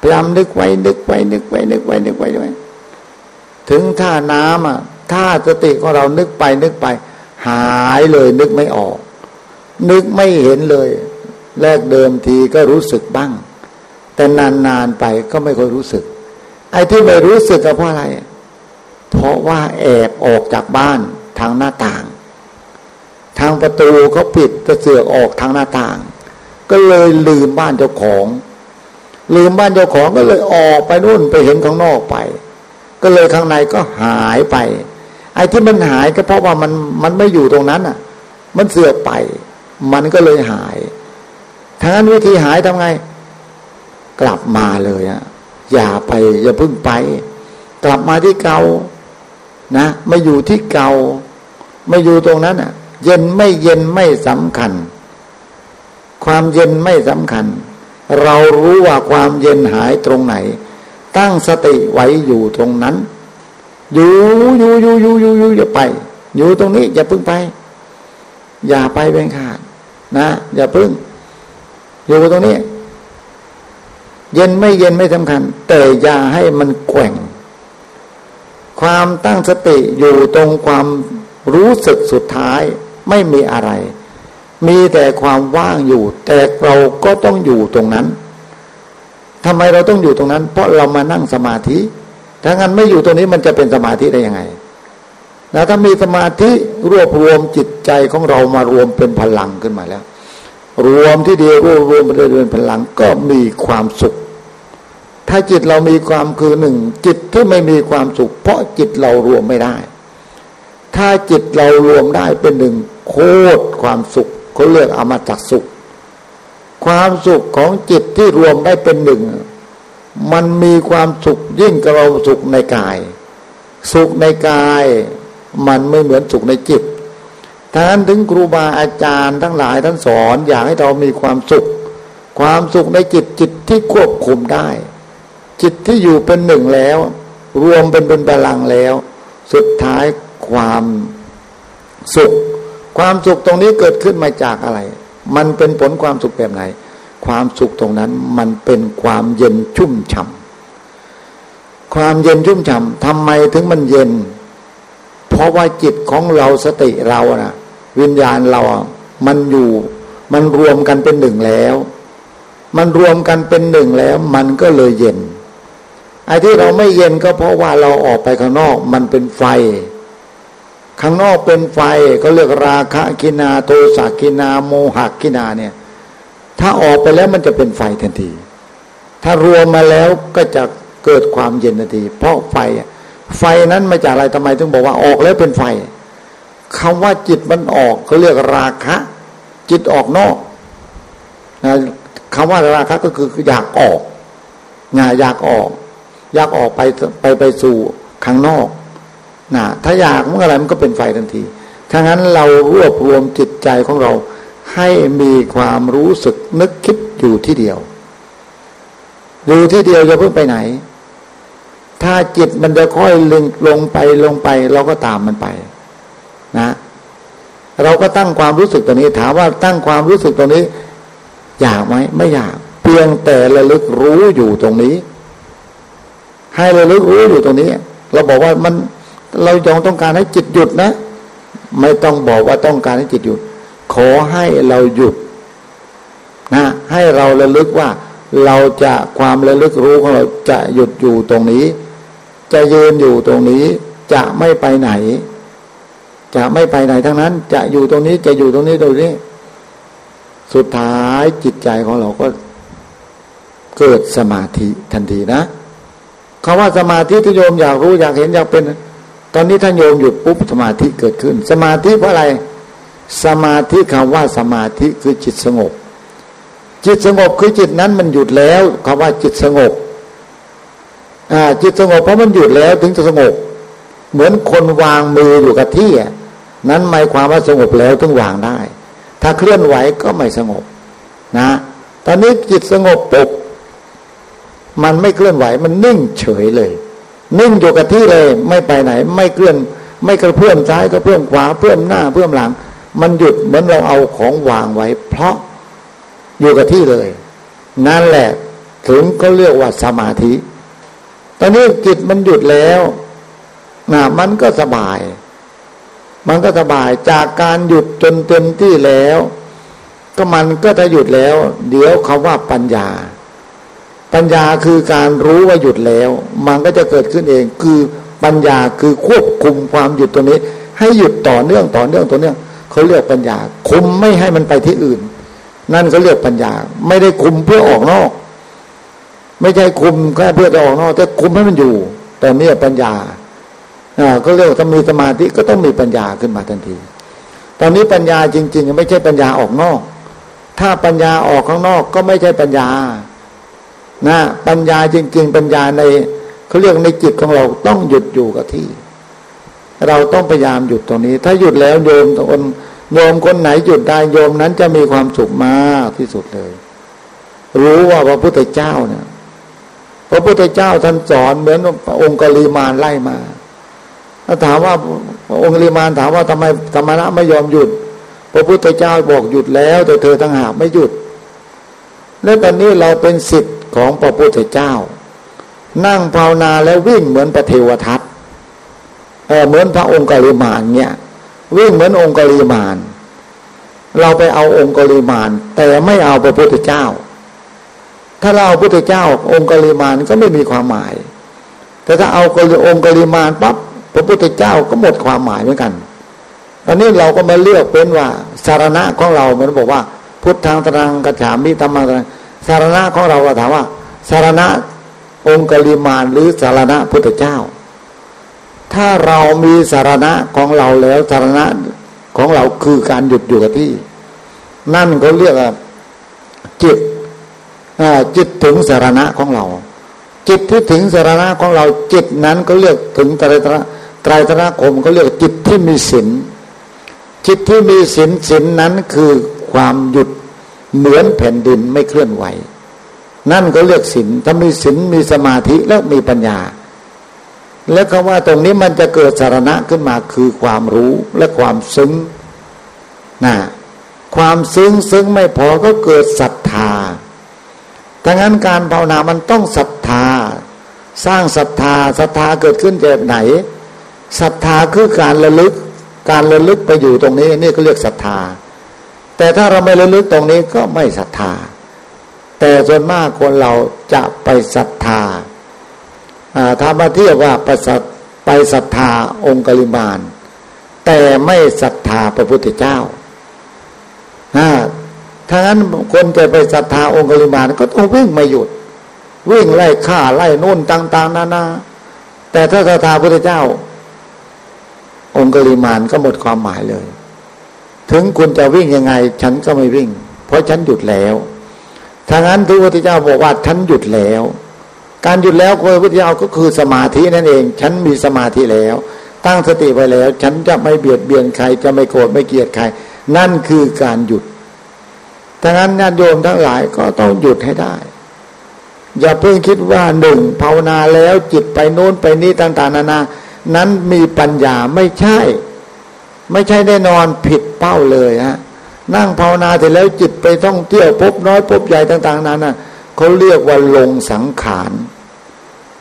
พยายามนึกไว้นึกไว้นึกไว้นึกไว้นึกไว้ด้วยถึงท่าน้ำอะถ้าสติของเรานึกไปนึกไป หายเลยนึกไม่ออก นึกไม่เห็นเลย แรกเดิมทีก็รู้สึกบ้าง แต่นานๆไปก็ไม่ค่อยรู้สึก ไอ้ที่ไม่รู้สึกก็เพราะอะไร เพราะว่าแอบออกจากบ้านทางหน้าต่าง ทางประตูเขาปิดจะเสือกออกทางหน้าต่าง ก็เลยลืมบ้านเจ้าของ ลืมบ้านเจ้าของก็เลยออกไปนู่นไปเห็นข้างนอกไป ก็เลยข้างในก็หายไป ไอ้ที่มันหายก็เพราะว่ามันมันไม่อยู่ตรงนั้นอะ มันเสือกไป มันก็เลยหายทางนั้นวิธีหายทำไง กลับมาเลยอะอย่าไป อย่าพึ่งไป กลับมาที่เกานะไม่อยู่ที่เก่าไม่อยู่ตรงนั้นอะเย็นไม่เย็นไม่สำคัญ ความเย็นไม่สำคัญ เรารู้ว่าความเย็นหายตรงไหน ตั้งสติไว้อยู่ตรงนั้น อยู่อยู่อยู่อยู่อยู่อยู่อย่าไป อยู่ตรงนี้ อย่าพึ่งไป อย่าไปเป็นขาดนะ อย่าพึ่ง อยู่ตรงนี้ เย็นไม่เย็นไม่สำคัญ แต่อย่าให้มันแกว่ง ความตั้งสติอยู่ตรงความรู้สึกสุดท้ายไม่มีอะไร มีแต่ความว่างอยู่ แต่เราก็ต้องอยู่ตรงนั้นทำไมเราต้องอยู่ตรงนั้น เพราะเรามานั่งสมาธิ ถ้างั้นไม่อยู่ตรงนี้มันจะเป็นสมาธิได้ยังไงนะถ้ามีสมาธิรวบรวมจิตใจของเรามารวมเป็นพลังขึ้นมาแล้ว รวมที่เดียวรวบรวมเป็นพลังก็มีความสุข ถ้าจิตเรามีความคือหนึ่ง จิตที่ไม่มีความสุข เพราะจิตเรารวมไม่ได้ ถ้าจิตเรารวมได้เป็นหนึ่งโคตรความสุขเขาเรียกอมตะสุข ความสุขของจิตที่รวมได้เป็นหนึ่ง มันมีความสุขยิ่งกว่าเราสุขในกาย สุขในกาย มันไม่เหมือนสุขในจิตท่านถึงครูบาอาจารย์ทั้งหลายท่านสอนอยากให้เรามีความสุข ความสุขในจิตจิตที่ควบคุมได้ จิตที่อยู่เป็นหนึ่งแล้ว รวมเป็นเป็นพลังแล้ว สุดท้ายความสุข ความสุขตรงนี้เกิดขึ้นมาจากอะไร มันเป็นผลความสุขแบบไหน ความสุขตรงนั้นมันเป็นความเย็นชุ่มฉ่ำความเย็นชุ่มฉ่ำทำไมถึงมันเย็น เพราะว่าจิตของเราสติเรานะวิญญาณเรา มันอยู่ มันรวมกันเป็นหนึ่งแล้ว มันรวมกันเป็นหนึ่งแล้ว มันก็เลยเย็น ไอ้ที่เราไม่เย็นก็เพราะว่าเราออกไปข้างนอกมันเป็นไฟ ข้างนอกเป็นไฟเขาเรียกราคะกินาโทสะกินาโมหะกินาเนี่ย ถ้าออกไปแล้วมันจะเป็นไฟทันที ถ้ารวมมาแล้วก็จะเกิดความเย็นทันที เพราะไฟไฟนั้นมาจากอะไรทำไมถึงบอกว่าออกแล้วเป็นไฟคำว่าจิตมันออกเขาเรียกราคะ จิตออกนอกนะคำว่าราคะก็คืออยากออกงาอยากออก อยากออกไปไปไปสู่ข้างนอกนะถ้าอยากเมื่อไรมันก็เป็นไฟทันทีถ้างั้นเรารวบรวมจิตใจของเรา ให้มีความรู้สึกนึกคิดอยู่ที่เดียว อยู่ที่เดียวจะเพิ่งไปไหน ถ้าจิตมันจะค่อยลึงลงไปลงไป เราก็ตามมันไป นะ เราก็ตั้งความรู้สึกตรงนี้ ถามว่าตั้งความรู้สึกตรงนี้ อยากไหมไม่อยาก เพียงแต่ระลึกรู้อยู่ตรงนี้ ให้เระลึกรู้อยู่ตรงนี้ เราบอกว่ามันเรายังต้องการให้จิตหยุดนะ ไม่ต้องบอกว่าต้องการให้จิตหยุด ขอให้เราหยุดนะให้เราระลึกว่าเราจะความระลึกรู้ของเราจะหยุดอยู่ตรงนี้ จะยืนอยู่ตรงนี้ จะไม่ไปไหน จะไม่ไปไหนทั้งนั้น จะอยู่ตรงนี้จะอยู่ตรงนี้ตรงนี้ สุดท้ายจิตใจของเราก็เกิดสมาธิทันทีนะ คาว่าสมาธิที่โยมอยากรู้อยากเห็นอยากเป็น ตอนนี้ท่านโยมหยุดปุ๊บสมาธิเกิดขึ้น สมาธิเพราะอะไร สมาธิคำว่าสมาธิคือจิตสงบ จิตสงบคือจิตนั้นมันหยุดแล้วคำว่าจิตสงบอ่าจิตสงบเพราะมันหยุดแล้วถึงจะสงบ เหมือนคนวางมืออยู่กับที่นั้นหมายความว่าสงบแล้วถึงวางได้ ถ้าเคลื่อนไหวก็ไม่สงบนะ ตอนนี้จิตสงบปุ๊บ มันไม่เคลื่อนไหวมันนิ่งเฉยเลย นิ่งอยู่กับที่เลย ไม่ไปไหน ไม่เคลื่อน ไม่กระเพื่อมซ้ายกระเพื่อมขวาเพื่อมหน้าเพื่อมหลัง มันหยุดเหมือนเราเอาของวางไว้ เพราะอยู่กับที่เลย นั่นแหละ ถึงก็เรียกว่าสมาธิ ตอนนี้จิตมันหยุดแล้วนะมันก็สบาย มันก็สบายจากการหยุดจนเต็มที่แล้ว ก็มันก็จะหยุดแล้ว เดี๋ยวคาว่าปัญญา ปัญญาคือการรู้ว่าหยุดแล้ว มันก็จะเกิดขึ้นเองคือปัญญาคือควบคุมความหยุดตัวนี้ ให้หยุดต่อเนื่องต่อเนื่องต่อเนื่องเขาเรียกปัญญา คุมไม่ให้มันไปที่อื่น นั่นเขาเรียกปัญญา ไม่ได้คุมเพื่อออกนอก ไม่ใช่คุมแค่เพื่อจะออกนอกแต่คุมให้มันอยู่แต่นี่ปัญญาอ่าก็เรียกถ้ามีสมาธิก็ต้องมีปัญญาขึ้นมาทันที ตอนนี้ปัญญาจริง ๆ ไม่ใช่ปัญญาออกนอก ถ้าปัญญาออกข้างนอกก็ไม่ใช่ปัญญา นะปัญญาจริง ๆ ปัญญาในเขาเรียกในจิตของเราต้องหยุดอยู่กับที่ เราต้องพยายามหยุดตรงนี้ ถ้าหยุดแล้วโยมคนโยมคนไหนหยุดได้โยมนั้นจะมีความสุขมากที่สุดเลย รู้ว่าพระพุทธเจ้าเนี่ยพระพุทธเจ้าท่านสอนเหมือนองค์กลีมานไล่มาถ้าถามว่าองค์กลีมานถามว่าทำไมธรรมะไม่ยอมหยุด พระพุทธเจ้าบอกหยุดแล้ว แต่เธอทั้งหากไม่หยุด และตอนนี้เราเป็นสิทธิ์ของพระพุทธเจ้า นั่งภาวนาแล้ววิ่งเหมือนพระเทวทัตเออเหมือนพระองค์กลิมานเนี่ย วิ่งเหมือนองค์กลิมาน เราไปเอาองค์กลิมาน แต่ไม่เอาพระพุทธเจ้า ถ้าเราเอาพุทธเจ้า องค์กลิมานก็ไม่มีความหมาย แต่ถ้าเอาองค์กลิมานปั๊บพระพุทธเจ้าก็หมดความหมายเหมือนกันตอนนี้เราก็มาเลือกเป็นว่าสารณะของเราเหมือนบอกว่า พุทธังตรังกระฉามิธรรมัง สารณะของเราก็ถามว่า สารณะองค์กลิมานหรือสารณะพุทธเจ้า ถ้าเรามีสารณะของเราแล้วสารณะของเราคือการหยุดอยู่กับที่ นั่นเขาเรียกว่าจิตจิตถึงสารณะของเรา จิตที่ถึงสารณะของเราจิตนั้นก็เรียกถึงไตรตระไตรตระคมเขาเรียกจิตที่มีศีลจิตที่มีศีลศีลนั้นคือความหยุด เหมือนแผ่นดินไม่เคลื่อนไหว นั่นก็เรียกศีลถ้ามีศีลมีสมาธิแล้วมีปัญญา แล้วคำว่าตรงนี้มันจะเกิดสารณะขึ้นมาคือความรู้และความซึ้งนะความซึ้งซึ้งไม่พอก็เกิดศรัทธาดังนั้นการภาวนามันต้องศรัทธา สร้างศรัทธาศรัทธาเกิดขึ้นจากไหนศรัทธาคือการระลึก การระลึกไปอยู่ตรงนี้นี่ก็เรียกศรัทธา แต่ถ้าเราไม่ระลึกตรงนี้ก็ไม่ศรัทธา แต่ส่วนมากคนเราจะไปศรัทธาถ้ามาเทียบว่าประสัไปศรัทธาองค์กลิมาน แต่ไม่ศรัทธาพระพุทธเจ้าถ้างั้นคนจะไปศรัทธาองค์กลิมานก็ต้องวิ่งไม่หยุด วิ่งไล่ฆ่าไล่นู่นต่าง ๆ นานาแต่ถ้าศรัทธาพระพุทธเจ้า องค์กลิมานก็หมดความหมายเลย ถึงคุณจะวิ่งยังไง ฉันก็ไม่วิ่ง เพราะฉันหยุดแล้วถ้างั้นพระพุทธเจ้าบอกว่าฉันหยุดแล้ว การหยุดแล้วโดยพุทธเจ้าก็คือสมาธินั่นเอง ฉันมีสมาธิแล้ว ตั้งสติไว้แล้ว ฉันจะไม่เบียดเบียนใคร จะไม่โกรธไม่เกลียดใคร นั่นคือการหยุดดังนั้นญาติโยมทั้งหลายก็ต้องหยุดให้ได้ อย่าเพิ่งคิดว่าหนึ่งภาวนาแล้วจิตไปโน้นไปนี้ต่าง ๆ นานา นั้นมีปัญญาไม่ใช่ ไม่ใช่แน่นอนผิดเป้าเลยฮะนั่งภาวนาเสร็จแล้วจิตไปท่องเที่ยวพบน้อยพบใหญ่ต่าง ๆ นั้นนะเขาเรียกว่าลงสังขาร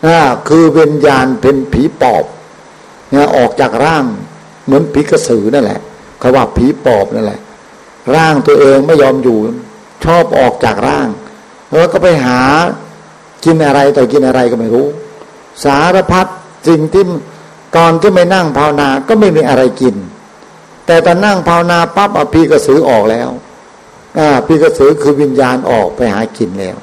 นะคือวิญญาณเป็นผีปอบนะออกจากร่างเหมือนผีกระสือนั่นแหละเขาว่าผีปอบนั่นแหละ ร่างตัวเองไม่ยอมอยู่ ชอบออกจากร่างแล้วก็ไปหากินอะไรแต่กินอะไรก็ไม่รู้ สารพัดสิ่งที่ตอนที่ไม่นั่งภาวนาก็ไม่มีอะไรกิน แต่ตอนนั่งภาวนาปั๊บอภีกระสือออกแล้วอ่าพีกระสือคือวิญญาณออกไปหากินแล้ว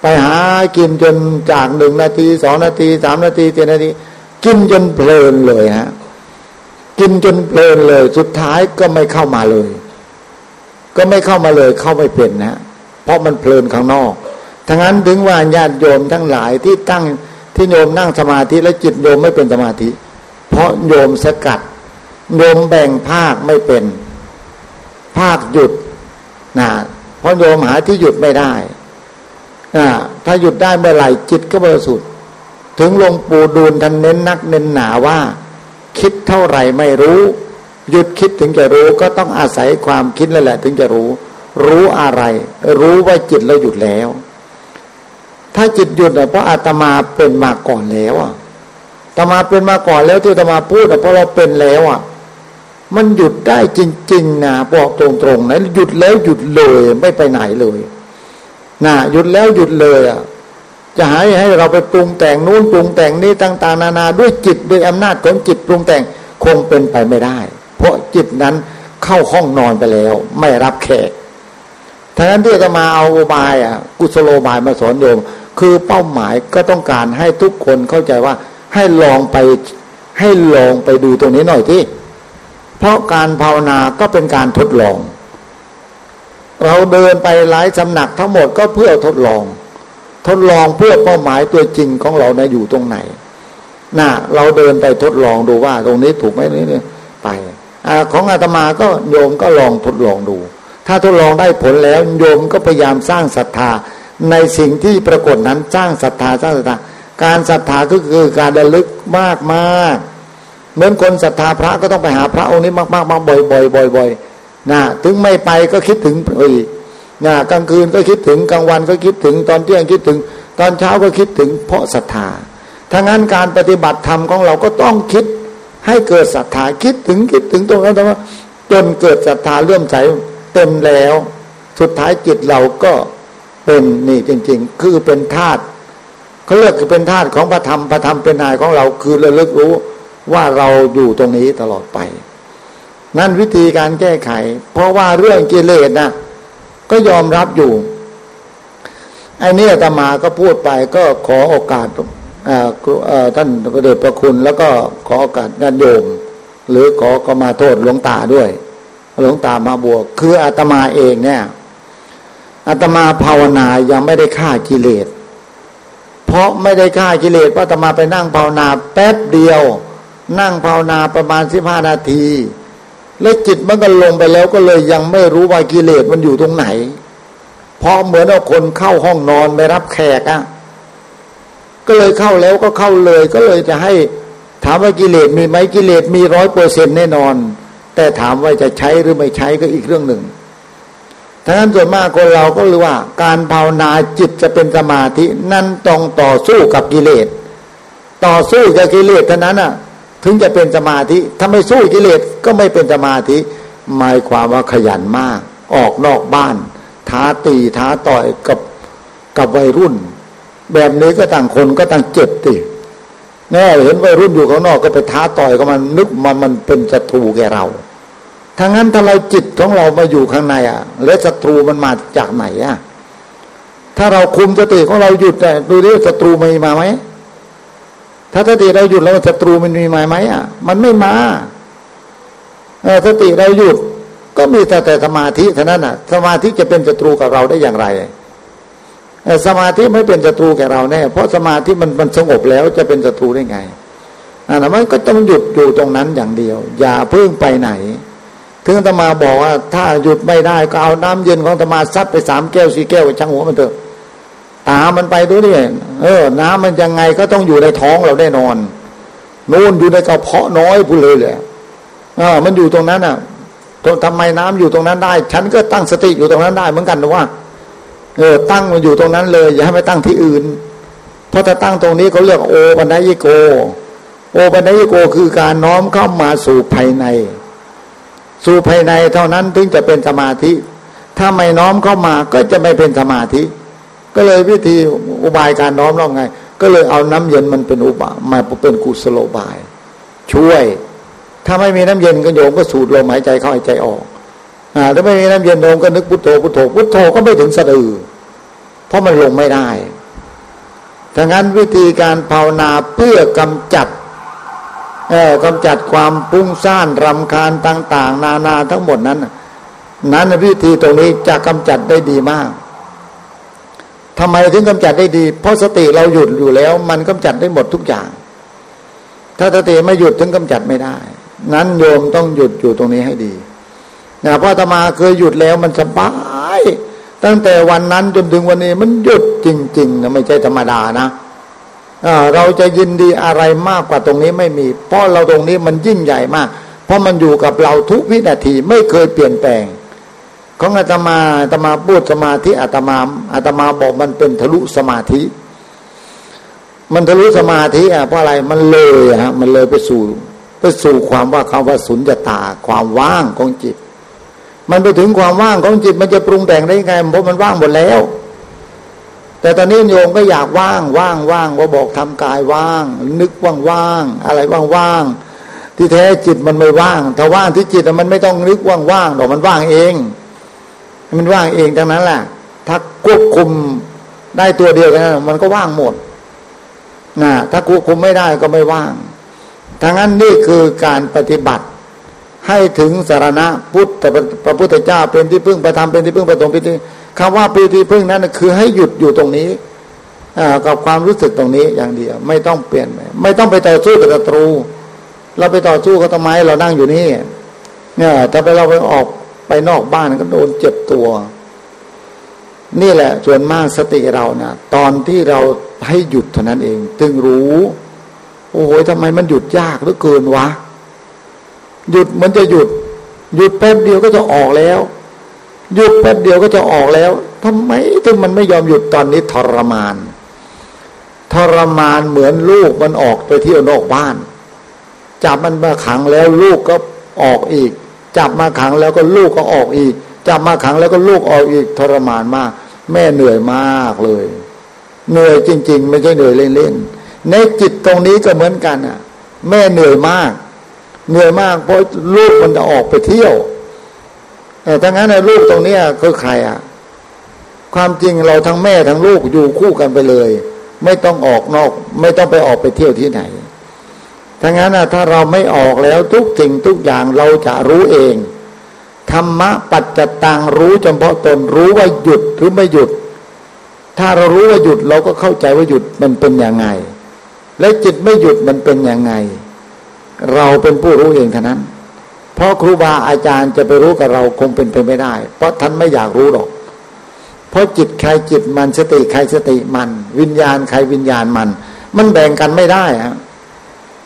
ไปหากินจนจากหนึ่งนาทีสองนาทีสามนาทีเจ็ดนาทีกินจนเพลินเลยฮะกินจนเพลินเลย สุดท้ายก็ไม่เข้ามาเลย ก็ไม่เข้ามาเลยเข้าไม่เป็นนะเพราะมันเพลินข้างนอกทั้งนั้นถึงว่าญาติโยมทั้งหลายที่ตั้งที่โยมนั่งสมาธิแล้วจิตโยมไม่เป็นสมาธิ เพราะโยมสกัด โยมแบ่งภาคไม่เป็น ภาคหยุดนะเพราะโยมหาที่หยุดไม่ได้นะถ้าหยุดได้เมื่อไหร่จิตก็บริสุทธิ์ ถึงหลวงปู่ดูลท่านเน้นนักเน้นหนาว่า คิดเท่าไหร่ไม่รู้ หยุดคิดถึงจะรู้ก็ต้องอาศัยความคิดแล้วแหละ ถึงจะรู้ รู้อะไร รู้ว่าจิตเราหยุดแล้ว ถ้าจิตหยุดเพราะอาตมาเป็นมาก่อนแล้วอะตมาเป็นมาก่อนแล้วที่ตมาพูดเพราะเราเป็นแล้วอะ มันหยุดได้จริง ๆนะบอกตรงๆนะหยุดแล้วหยุดเลยไม่ไปไหนเลยนะหยุดแล้วหยุดเลยอะจะให้ให้เราไปปรุงแต่งนู้นปรุงแต่งนี้ต่างๆนานาด้วยจิตด้วยอำนาจของจิตปรุงแต่งคงเป็นไปไม่ได้ เพราะจิตนั้นเข้าห้องนอนไปแล้ว ไม่รับแขกท่านั้นที่จะมาเอาบายอะกุศโลบายมาสอนโยม คือเป้าหมายก็ต้องการให้ทุกคนเข้าใจว่า ให้ลองไปให้ลองไปดูตรงนี้หน่อยที่ เพราะการภาวนาก็เป็นการทดลอง เราเดินไปหลายสำนักทั้งหมดก็เพื่อทดลอง ทดลองเพื่อเป้าหมายตัวจริงของเรานะอยู่ตรงไหนน่ะเราเดินไปทดลองดูว่าตรงนี้ถูกไหมนี่ไปอของอาตมาก็โยมก็ลองทดลองดู ถ้าทดลองได้ผลแล้วโยมก็พยายามสร้างศรัทธา ในสิ่งที่ปรากฏนั้นสร้างศรัทธาสร้างศรัทธา การศรัทธาก็คือการระลึกมากมาก เหมือนคนศรัทธาพระก็ต้องไปหาพระองค์นี้มากมากมาบ่อยบ่อยบ่อยบ่อยนะถึงไม่ไปก็คิดถึงอีกนะกลางคืนก็คิดถึงกลางวันก็คิดถึงตอนเที่ยงคิดถึง ตอนเช้าก็คิดถึงเพราะศรัทธาถ้างั้นการปฏิบัติธรรมของเราก็ต้องคิดให้เกิดศรัทธาคิดถึงคิดถึงตรงนั้นตรงนั้นจนเกิดศรัทธาเลื่อมใสเต็มแล้ว สุดท้ายจิตเราก็เป็นนี่จริง ๆ คือเป็นธาตุเขาเรียกคือเป็นธาตุของพระธรรมพระธรรมเป็นนายของเราคือระลึกรู้ ว่าเราอยู่ตรงนี้ตลอดไป นั่นวิธีการแก้ไข เพราะว่าเรื่องกิเลสนะก็ยอมรับอยู่ไอ้นี่ตมาก็พูดไปก็ขอโอกาสท่านพระเดชพระคุณ แล้วก็ขอโอกาสญาติโยมหรือขอก็มาโทษหลวงตาด้วย หลวงตามาบวก คืออาตมาเองเนี่ยอาตมาภาวนายังไม่ได้ฆ่ากิเลส เพราะไม่ได้ฆ่ากิเลสเพราะอาตมาไปนั่งภาวนาแป๊บเดียว นั่งภาวนาประมาณสิบห้านาที แล้วจิตมันก็ลงไปแล้วก็เลยยังไม่รู้ว่ากิเลสมันอยู่ตรงไหนเพราะเหมือนเอาคนเข้าห้องนอนไปรับแขกอะก็เลยเข้าแล้วก็เข้าเลย ก็เลยจะให้ถามว่ากิเลสมีไหมกิเลสมีร้อยเปอร์เซ็นแน่นอน แต่ถามว่าจะใช้หรือไม่ใช้ก็อีกเรื่องหนึ่งทั้งนั้นส่วนมากคนเราก็รู้ว่า การภาวนาจิตจะเป็นสมาธินั่นต้องต่อสู้กับกิเลส ต่อสู้กับกิเลสเท่านั้นอะ ถึงจะเป็นสมาธิถ้าไม่สู้กิเลสก็ไม่เป็นสมาธิหมายความว่าขยันมาก ออกนอกบ้าน ท้าตีท้าต่อยกับกับวัยรุ่น แบบนี้ก็ต่างคนก็ต่างเจ็บติแน่เห็นวัยรุ่นอยู่ข้างนอกก็ไปท้าต่อยกับมันนึกมันมันเป็นศัตรูแกเราทั้งนั้นถ้าเราจิตของเรามาอยู่ข้างในอะ แล้วศัตรูมันมาจากไหนอะถ้าเราคุมสติของเราหยุดแต่ดูดิศัตรูมีมาไหม ถ้าสติเราหยุดแล้วศัตรูมันมีมาไหมอะ มันไม่มาเออสติเราหยุด ก็มีแต่แต่สมาธิเท่านั้นอะ สมาธิจะเป็นศัตรูกับเราได้อย่างไรสมาธิไม่เป็นศัตรูแก่เราแน่เพราะสมาธิมันมันสงบแล้วจะเป็นศัตรูได้ไงอันนั้นมันก็ต้องหยุดอยู่ตรงนั้นอย่างเดียว อย่าเพิ่งไปไหน ถึงตมาบอกว่า ถ้าหยุดไม่ได้ก็เอาน้ำเย็นของตมาซัดไปสามแก้วสี่แก้วช่างหัวมันเถอะ ตามันไปด้วยนี่เออ น้ำมันยังไงก็ต้องอยู่ในท้องเราแน่นอนนู่นอยู่ในกระเพาะน้อยพูดเลยเลยอ่ามันอยู่ตรงนั้นอะทำไมน้ำอยู่ตรงนั้นได้ ฉันก็ตั้งสติอยู่ตรงนั้นได้เหมือนกันนะว่าเออตั้งมันอยู่ตรงนั้นเลย อย่าให้ไปตั้งที่อื่น เพราะถ้าตั้งตรงนี้เขาเรียกโอปัญญิโก โอปัญญิโกคือการน้อมเข้ามาสู่ภายใน สู่ภายในเท่านั้นถึงจะเป็นสมาธิ ถ้าไม่น้อมเข้ามาก็จะไม่เป็นสมาธิ ก็เลยวิธีอุบายการน้อมรอบไง ก็เลยเอาน้ำเย็นมันเป็นอุบายมาเป็นกุศโลบาย ช่วย ถ้าไม่มีน้ำเย็นก็โยมก็สูดลมหายใจเข้าหายใจออกอ่าถ้าไม่มีน้ำเย็นลงก็นึกพุทโธพุทโธพุทโธก็ไม่ถึงสะดือ เพราะมันลงไม่ได้ดังนั้นวิธีการภาวนาเพื่อกำจัดเออกำจัดความปุ้งซ่านรำคาญต่าง ๆ นานาทั้งหมดนั้น นั้นวิธีตรงนี้จะกำจัดได้ดีมาก ทำไมถึงกำจัดได้ดี เพราะสติเราหยุดอยู่แล้ว มันกำจัดได้หมดทุกอย่าง ถ้าสติไม่หยุดถึงกำจัดไม่ได้ นั้นโยมต้องหยุดอยู่ตรงนี้ให้ดีนะพระธรรมาเคยหยุดแล้วมันสบาย ตั้งแต่วันนั้นจนถึงวันนี้มันหยุดจริงๆนะไม่ใช่ธรรมดานะเราจะยินดีอะไรมากกว่าตรงนี้ไม่มี เพราะเราตรงนี้มันยิ่งใหญ่มาก เพราะมันอยู่กับเราทุกวินาทีไม่เคยเปลี่ยนแปลง ของอาตมาอาตมาพูดสมาธิอาตมาอาตมาบอกมันเป็นทะลุสมาธิ มันทะลุสมาธิอะเพราะอะไรมันเลยฮะมันเลยไปสู่ไปสู่ความว่าคำว่าสุญญตา ความว่างของจิต มันไปถึงความว่างของจิต มันจะปรุงแต่งได้ยังไงเพราะมันว่างหมดแล้ว แต่ตอนนี้โยมก็อยากว่างว่างว่างว่าบอกทำกายว่าง นึกว่างว่างอะไรว่างว่างที่แท้จิตมันไม่ว่างถ้าว่างที่จิตมันไม่ต้องนึกว่างว่างหรอกมันว่างเอง มันว่างเองดังนั้นแหละถ้าควบคุมได้ตัวเดียวกันมันก็ว่างหมดนะถ้าควบคุมไม่ได้ก็ไม่ว่างทั้งนั้นนี่คือการปฏิบัติให้ถึงสารณะพุทธพระพุทธเจ้าเป็นที่พึ่งประธรรมเป็นที่พึ่งประสงค์เป็นที่คำว่าเป็นที่พึ่งนั้นคือให้หยุดอยู่ตรงนี้กับความรู้สึกตรงนี้อย่างเดียว ไม่ต้องเปลี่ยน ไม่ต้องไปต่อสู้กับศัตรู เราไปต่อสู้กับทำไมเรานั่งอยู่นี่เนี่ยถ้าไปเราไปออก ไปนอกบ้านก็โดนเจ็บตัว นี่แหละส่วนมากสติเราเนะ่ยตอนที่เราให้หยุดเท่านั้นเอง จึงรู้ โอ้โหทำไมมันหยุดยากหลือเกินวะ หยุดมันจะหยุด หยุดแป๊บเดียวก็จะออกแล้ว หยุดแป๊บเดียวก็จะออกแล้วทำไมถึงมันไม่ยอมหยุดตอนนี้ทรมานทรมานเหมือนลูกมันออกไปเที่ยวนอกบ้านจับมันมาขังแล้วลูกก็ออกอีก จับมาขังแล้วก็ลูกก็ออกอีก จับมาขังแล้วก็ลูกออกอีกทรมานมาก แม่เหนื่อยมากเลย เหนื่อยจริง ๆ ไม่ใช่เหนื่อยเล่นๆในจิตตรงนี้ก็เหมือนกันอะ แม่เหนื่อยมาก เหนื่อยมาก เพราะลูกมันจะออกไปเที่ยวแต่ทั้งนั้นในลูกตรงนี้คือใครอะ ความจริงเราทั้งแม่ทั้งลูกอยู่คู่กันไปเลย ไม่ต้องออกนอก ไม่ต้องไปออกไปเที่ยวที่ไหน ทั้งนั้นนะถ้าเราไม่ออกแล้วทุกสิ่งทุกอย่างเราจะรู้เอง ธรรมะปัจจตังรู้เฉพาะตนรู้ว่าหยุดหรือไม่หยุด ถ้าเรารู้ว่าหยุดเราก็เข้าใจว่าหยุดมันเป็นยังไง และจิตไม่หยุดมันเป็นยังไง เราเป็นผู้รู้เองเท่านั้น เพราะครูบาอาจารย์จะไปรู้กับเราคงเป็นไปไม่ได้ เพราะท่านไม่อยากรู้หรอก เพราะจิตใครจิตมันสติใครสติมัน วิญญาณใครวิญญาณมัน มันแบ่งกันไม่ได้ฮะ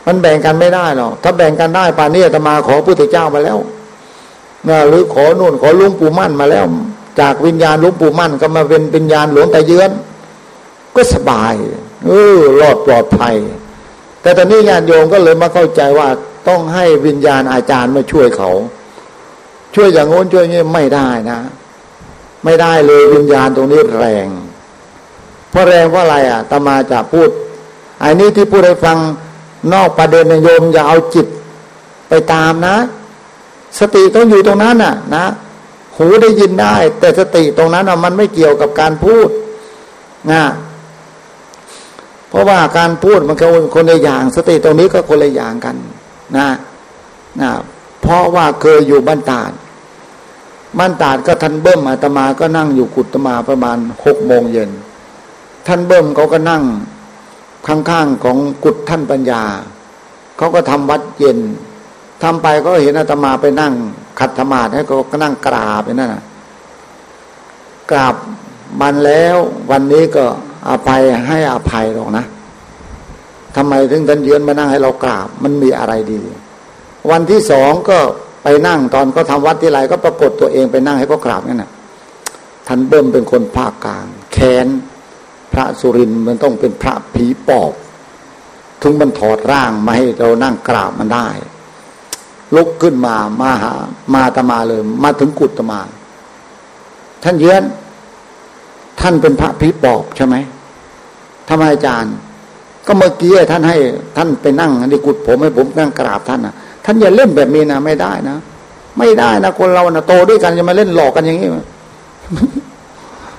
มันแบ่งกันไม่ได้หรอกถ้าแบ่งกันได้ป่านนี้จะมาขอพุทธเจ้ามาแล้วนะหรือขอนู่นขอลุงปู่มั่นมาแล้ว จากวิญญาณลุงปู่มั่นก็มาเป็นวิญญาณหลวงตาเยือน ก็สบาย เออรอดปลอดภัย แต่ตอนนี้ญาติโยมก็เลยมาเข้าใจว่าต้องให้วิญญาณอาจารย์มาช่วยเขา ช่วยอย่างโน้นช่วยอย่างนี้ไม่ได้นะ ไม่ได้เลยวิญญาณตรงนี้แรง เพราะแรงเพราะอะไรอะตมาจะพูดอันนี้ที่พูดให้ฟัง นอกประเด็นโยมอย่าเอาจิตไปตามนะ สติต้องอยู่ตรงนั้นน่ะ นะ หูได้ยินได้ แต่สติตรงนั้นมันไม่เกี่ยวกับการพูดนะเพราะว่าการพูดมันก็คนละอย่าง สติตรงนี้ก็คนละอย่างกัน นะนะเพราะว่าเคยอยู่บ้านตาดบ้านตาดก็ท่านเบิ้มอาตมาก็นั่งอยู่กุตมาประมาณหกโมงเย็นท่านเบิ้มเขาก็นั่ง ข้างๆของกุฏท่านปัญญาเขาก็ทำวัดเย็นทำไปก็เห็นอาตมาไปนั่งขัดธรรมาให้เขาก็นั่งกราบไปนั่นนะกราบมันแล้ววันนี้ก็อภัยให้อภัยหรอกนะทำไมถึงท่านเยือนมานั่งให้เรากราบ มันมีอะไรดี วันที่สองก็ไปนั่งตอนเขาทาวัดที่ไรก็ปรากฏตัวเองไปนั่งให้เขากราบนั่นนะท่านเบิ่มเป็นคนภาคกลางแค้น พระสุรินมันต้องเป็นพระผีปอบ ถึงมันถอดร่างมาให้เรานั่งกราบมันได้ ลุกขึ้นมามาหามาตมาเลย มาถึงกุฏมา ท่านเยือนท่านเป็นพระผีปอบใช่ไหมทำไมอาจารย์ ก็เมื่อกี้ท่านให้ ท่านไปนั่งในกุฏผมให้ผมนั่งกราบท่านนะท่านอย่าเล่นแบบนี้นะไม่ได้นะไม่ได้นะคนเรานะโตด้วยกันจะมาเล่นหลอกกันอย่างนี้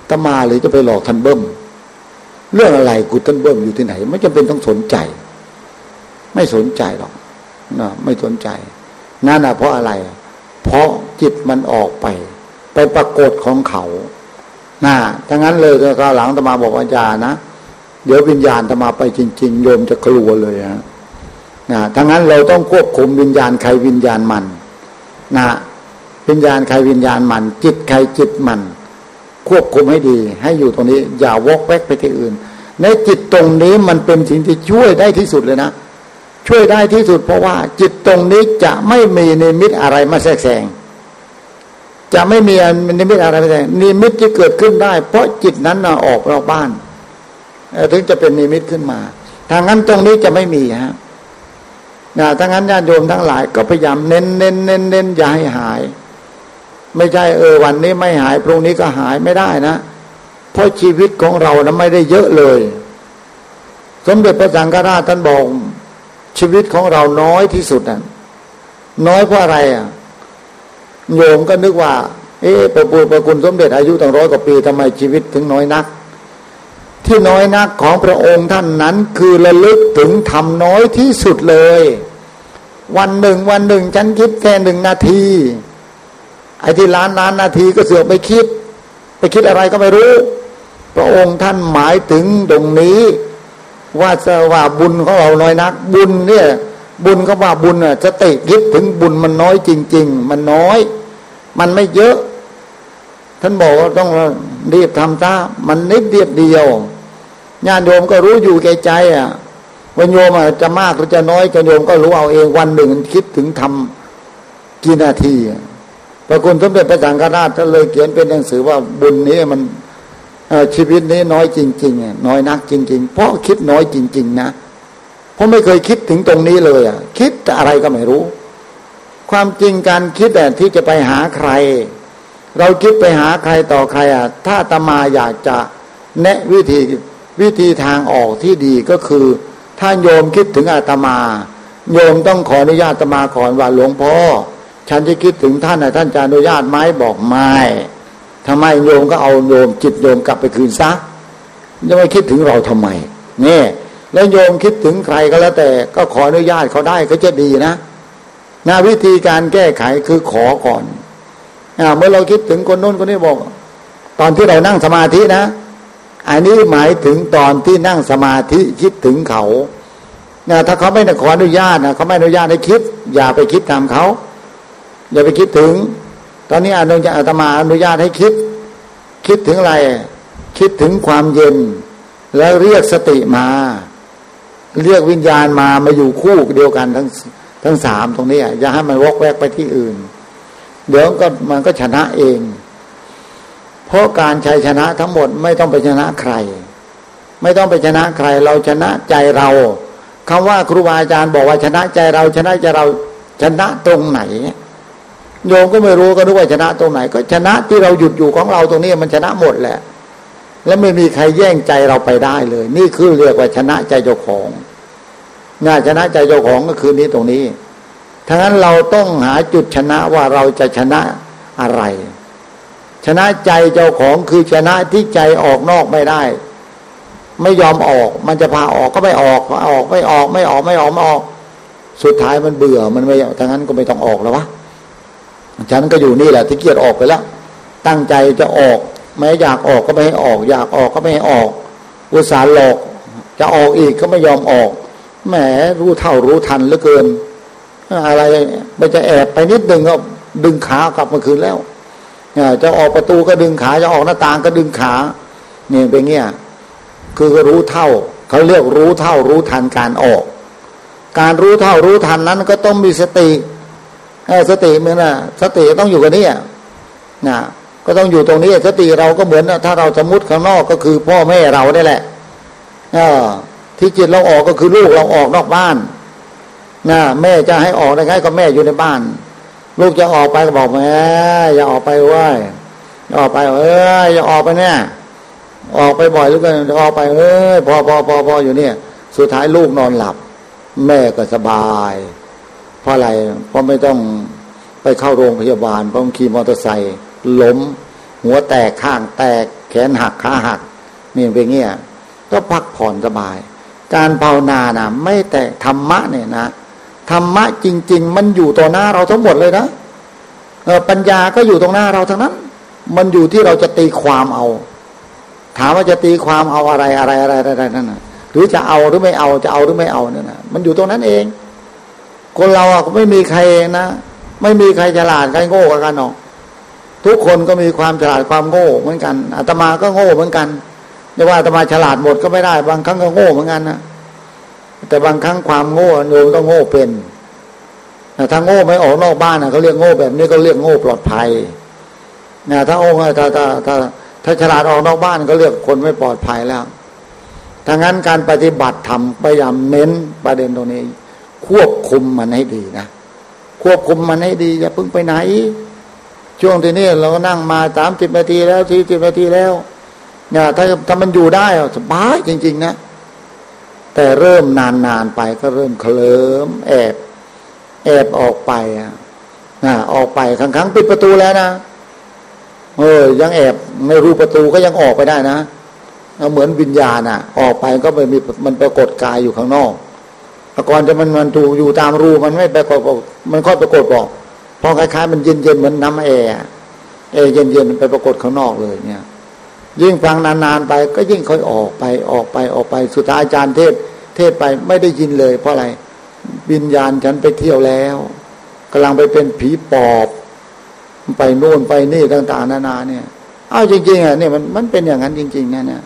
ตมาหรือจะไปหลอกท่านเบิ้ม เรื่องอะไรกูต้นเบิ้มอยู่ที่ไหน ไม่จำเป็นต้องสนใจ ไม่สนใจหรอกนะไม่สนใจนั่นนะเพราะอะไร เพราะจิตมันออกไป ไปปรากฏของเขานะถ้างั้นเลยก็หลังตมาบอกว่าญานะเดี๋ยววิญญาณตมาไปจริง ๆ โยมจะกลัวเลยนะนะถ้างั้นเราต้องควบคุมวิญญาณใครวิญญาณมัน นะ วิญญาณใครวิญญาณมัน จิตใครจิตมัน ควบคุมให้ดี ให้อยู่ตรงนี้ อย่าวกแวกไปที่อื่น ในจิตตรงนี้มันเป็นสิ่งที่ช่วยได้ที่สุดเลยนะ ช่วยได้ที่สุดเพราะว่า จิตตรงนี้จะไม่มีนิมิตอะไรมาแทรกแซงจะไม่มีนิมิตอะไรมาแทรกนิมิตที่เกิดขึ้นได้ เพราะจิตนั้นนะออกนอกบ้านถึงจะเป็นนิมิตขึ้นมาทางนั้นตรงนี้จะไม่มีฮะนะถ้างั้นญาติโยมทั้งหลายก็พยายามเน้นเน้นเน้นเน้นอย่าให้หาย ไม่ใช่เออวันนี้ไม่หายพรุ่งนี้ก็หายไม่ได้นะ เพราะชีวิตของเรานะไม่ได้เยอะเลย สมเด็จพระสังฆราชท่านบอก ชีวิตของเราน้อยที่สุดน่ะน้อยเพราะอะไรอะโยมก็นึกว่า เอ๊ะประปูประคุณสมเด็จอายุตั้งร้อยกว่าปีทำไมชีวิตถึงน้อยนัก ที่น้อยนักของพระองค์ท่านนั้น คือระลึกถึงทำน้อยที่สุดเลย วันหนึ่งวันหนึ่งฉันคิดแค่หนึ่งนาที ไอ้ที่ล้านล้านนาทีก็เสือกไปคิด ไปคิดอะไรก็ไม่รู้ พระองค์ท่านหมายถึงตรงนี้ ว่าจะว่าบุญของเราน้อยนัก บุญเนี่ย บุญก็ว่าบุญอะจะติคิดถึงบุญมันน้อยจริง ๆ มันน้อย มันไม่เยอะ ท่านบอกว่าต้องรีบทำซะมันนิดเดียวเดียวญาติโยมก็รู้อยู่แก่ใจอะวันโยมจะมากหรือจะน้อยจะโยมก็รู้เอาเองวันหนึ่งคิดถึงทำกี่นาที พระคุณสมเด็จพระสังฆราชท่านเลยเขียนเป็นหนังสือว่าบุญนี้มันชีวิตนี้น้อยจริงๆน้อยนักจริง ๆ เพราะคิดน้อยจริง ๆ นะเพราะไม่เคยคิดถึงตรงนี้เลยอะ คิดอะไรก็ไม่รู้ ความจริงการคิดแต่ที่จะไปหาใคร เราคิดไปหาใครต่อใครอะ ถ้าตมาอยากจะแนะวิธีวิธีทางออกที่ดีก็คือ ถ้าโยมคิดถึงอาตมา โยมต้องขออนุญาตอาตมาขอว่าหลวงพ่อ ฉันจะคิดถึงท่านนะท่านจะอนุญาตไหมบอกไม่ทำไมโยมก็เอาโยมจิตโยมกลับไปคืนซะจะไม่คิดถึงเราทำไมนี่แล้วโยมคิดถึงใครก็แล้วแต่ ก็ขออนุญาตเขาได้ก็จะดีนะนะวิธีการแก้ไขคือขอก่อนอเมื่อเราคิดถึงคนโน้นคนนี้บอก ตอนที่เรานั่งสมาธินะ อันนี้หมายถึงตอนที่นั่งสมาธิคิดถึงเขานะถ้าเขาไม่ขออนุญาตนะเขาไม่อนุญาตให้คิด อย่าไปคิดตามเขา อย่าไปคิดถึง ตอนนี้อนุญาตอาตมาอนุญาตให้คิด คิดถึงอะไร คิดถึงความเย็น แล้วเรียกสติมา เรียกวิญญาณมามาอยู่คู่เดียวกันทั้งทั้งสามตรงนี้อย่าให้มันวกแวกไปที่อื่น เดี๋ยวก็มันก็ชนะเอง เพราะการชัยชนะทั้งหมดไม่ต้องไปชนะใคร ไม่ต้องไปชนะใคร เราชนะใจเราคำว่าครูบาอาจารย์บอกว่าชนะใจเราชนะใจเราชนะตรงไหน โยมก็ไม่รู้ก็รู้ว่าชนะตรงไหน ก็ชนะที่เราหยุดอยู่ของเราตรงนี้มันชนะหมดแหละ แล้วไม่มีใครแย่งใจเราไปได้เลย นี่คือเรียกว่าชนะใจเจ้าของงานชนะใจเจ้าของก็คือนี้ตรงนี้ทั้งนั้นเราต้องหาจุดชนะว่าเราจะชนะอะไร ชนะใจเจ้าของคือชนะที่ใจออกนอกไม่ได้ ไม่ยอมออก มันจะพาออกก็ไม่ออกออกไม่ออกไม่ออกไม่ออกไม่ออก สุดท้ายมันเบื่อมันไม่ทั้งนั้นก็ไม่ต้องออกแล้ววะ ฉันก็อยู่นี่แหละที่เกียจออกไปแล้วตั้งใจจะออกแม้อยากออกก็ไม่ให้ออก อยากออกก็ไม่ให้ออกอุตส่าห์หลอก จะออกอีกก็ไม่ยอมออกแหมรู้เท่ารู้ทันเหลือเกิน อะไรมันจะแอบไปนิดนึงก็ดึงขากลับมาคืนแล้วจะออกประตูก็ดึงขาจะออกหน้าต่างก็ดึงขาเนี่ยเป็นเงี้ยคือรู้เท่าเขาเรียกรู้เท่ารู้ทันการออก การรู้เท่ารู้ทันนั้นก็ต้องมีสติ สติมันนะสติต้องอยู่กับนี่นะก็ต้องอยู่ตรงนี้ สติเราก็เหมือนถ้าเราสมมติข้างนอกก็คือพ่อแม่เราได้แหละอที่จิตเราออกก็คือลูกเราออกนอกบ้านนะแม่จะให้ออกได้ไงก็แม่อยู่ในบ้าน ลูกจะออกไปก็บอกแม่อย่าออกไปว้ยอย่าออกไปเอ้ยอย่าออกไปเนี่ยออกไปบ่อยหรือเกินออกไปเอ้ยพอพอพอพออยู่เนี่ย สุดท้ายลูกนอนหลับ แม่ก็สบาย เพราะอะไรเพราะไม่ต้องไปเข้าโรงพยาบาลเพราะขี่มอเตอร์ไซค์ล้ม หัวแตกข้างแตก แขนหักขาหักนี่เป็นเงี้ยก็พักผ่อนสบาย การภาวนานะไม่แต่ธรรมะเนี่ยนะธรรมะจริง ๆ มันอยู่ต่อหน้าเราทั้งหมดเลยนะปัญญาก็อยู่ตรงหน้าเราทั้งนั้น มันอยู่ที่เราจะตีความเอา ถามว่าจะตีความเอาอะไรอะไรอะไรอะไรนั่นนะหรือจะเอาหรือไม่เอาจะเอาหรือไม่เอานั่นนะมันอยู่ตรงนั้นเอง คนเราอะไม่มีใครนะไม่มีใครฉลาดใครโง่กันหรอกทุกคนก็มีความฉลาดความโง่เหมือนกันอาตมาก็โง่เหมือนกันแต่ว่าอาตมาฉลาดหมดก็ไม่ได้ บางครั้งก็โง่เหมือนกันนะแต่บางครั้งความโง่โยมต้องโง่เป็นแต่ถ้าโง่ไม่ออกนอกบ้านนะเขาเรียกโง่แบบนี้ก็เรียกโง่ปลอดภัยนะถ้าโง่ถ้าถ้าถ้าถ้าฉลาดออกนอกบ้านก็เรียกคนไม่ปลอดภัยแล้วถ้างั้นการปฏิบัติทำพยายามเน้นประเด็นตรงนี้ ควบคุมมันให้ดีนะควบคุมมันให้ดีอย่าเพิ่งไปไหน ช่วงที่นี้เราก็นั่งมาสามสิบนาทีแล้วสี่สิบนาทีแล้วเนี่ยถ้าถ้ามันอยู่ได้สบายจริง ๆ นะ แต่เริ่มนานๆไปก็เริ่มเคลิ้มแอบ แอบออกไปอะนะออกไปครั้งครั้งปิดประตูแล้วนะเออ ยังแอบไม่รู้ประตูก็ยังออกไปได้นะเหมือนวิญญาณอะ ออกไปก็ไปมีมันปรากฏกายอยู่ข้างนอก ก่อนจะมันมันถูกอยู่ตามรูมันไม่ไปกดมันค่อยปรากฏบอกพอคล้ายๆมันเย็นๆเหมือนน้ำแอร์แอร์เย็นๆไปปรากฏข้างนอกเลยเนี่ย ยิ่งฟังนานๆไป ก็ยิ่งค่อยออกไปออกไปออกไปสุดท้ายอาจารย์เทศ เทศไปไม่ได้ยินเลย เพราะอะไรวิญญาณฉันไปเที่ยวแล้วกำลังไปเป็นผีปอบไปโน่นไปนี่ต่าง ๆ นานาเนี่ยเอาจริงๆอะเนี่ยมันมันเป็นอย่างนั้นจริง ๆนะเนี่ย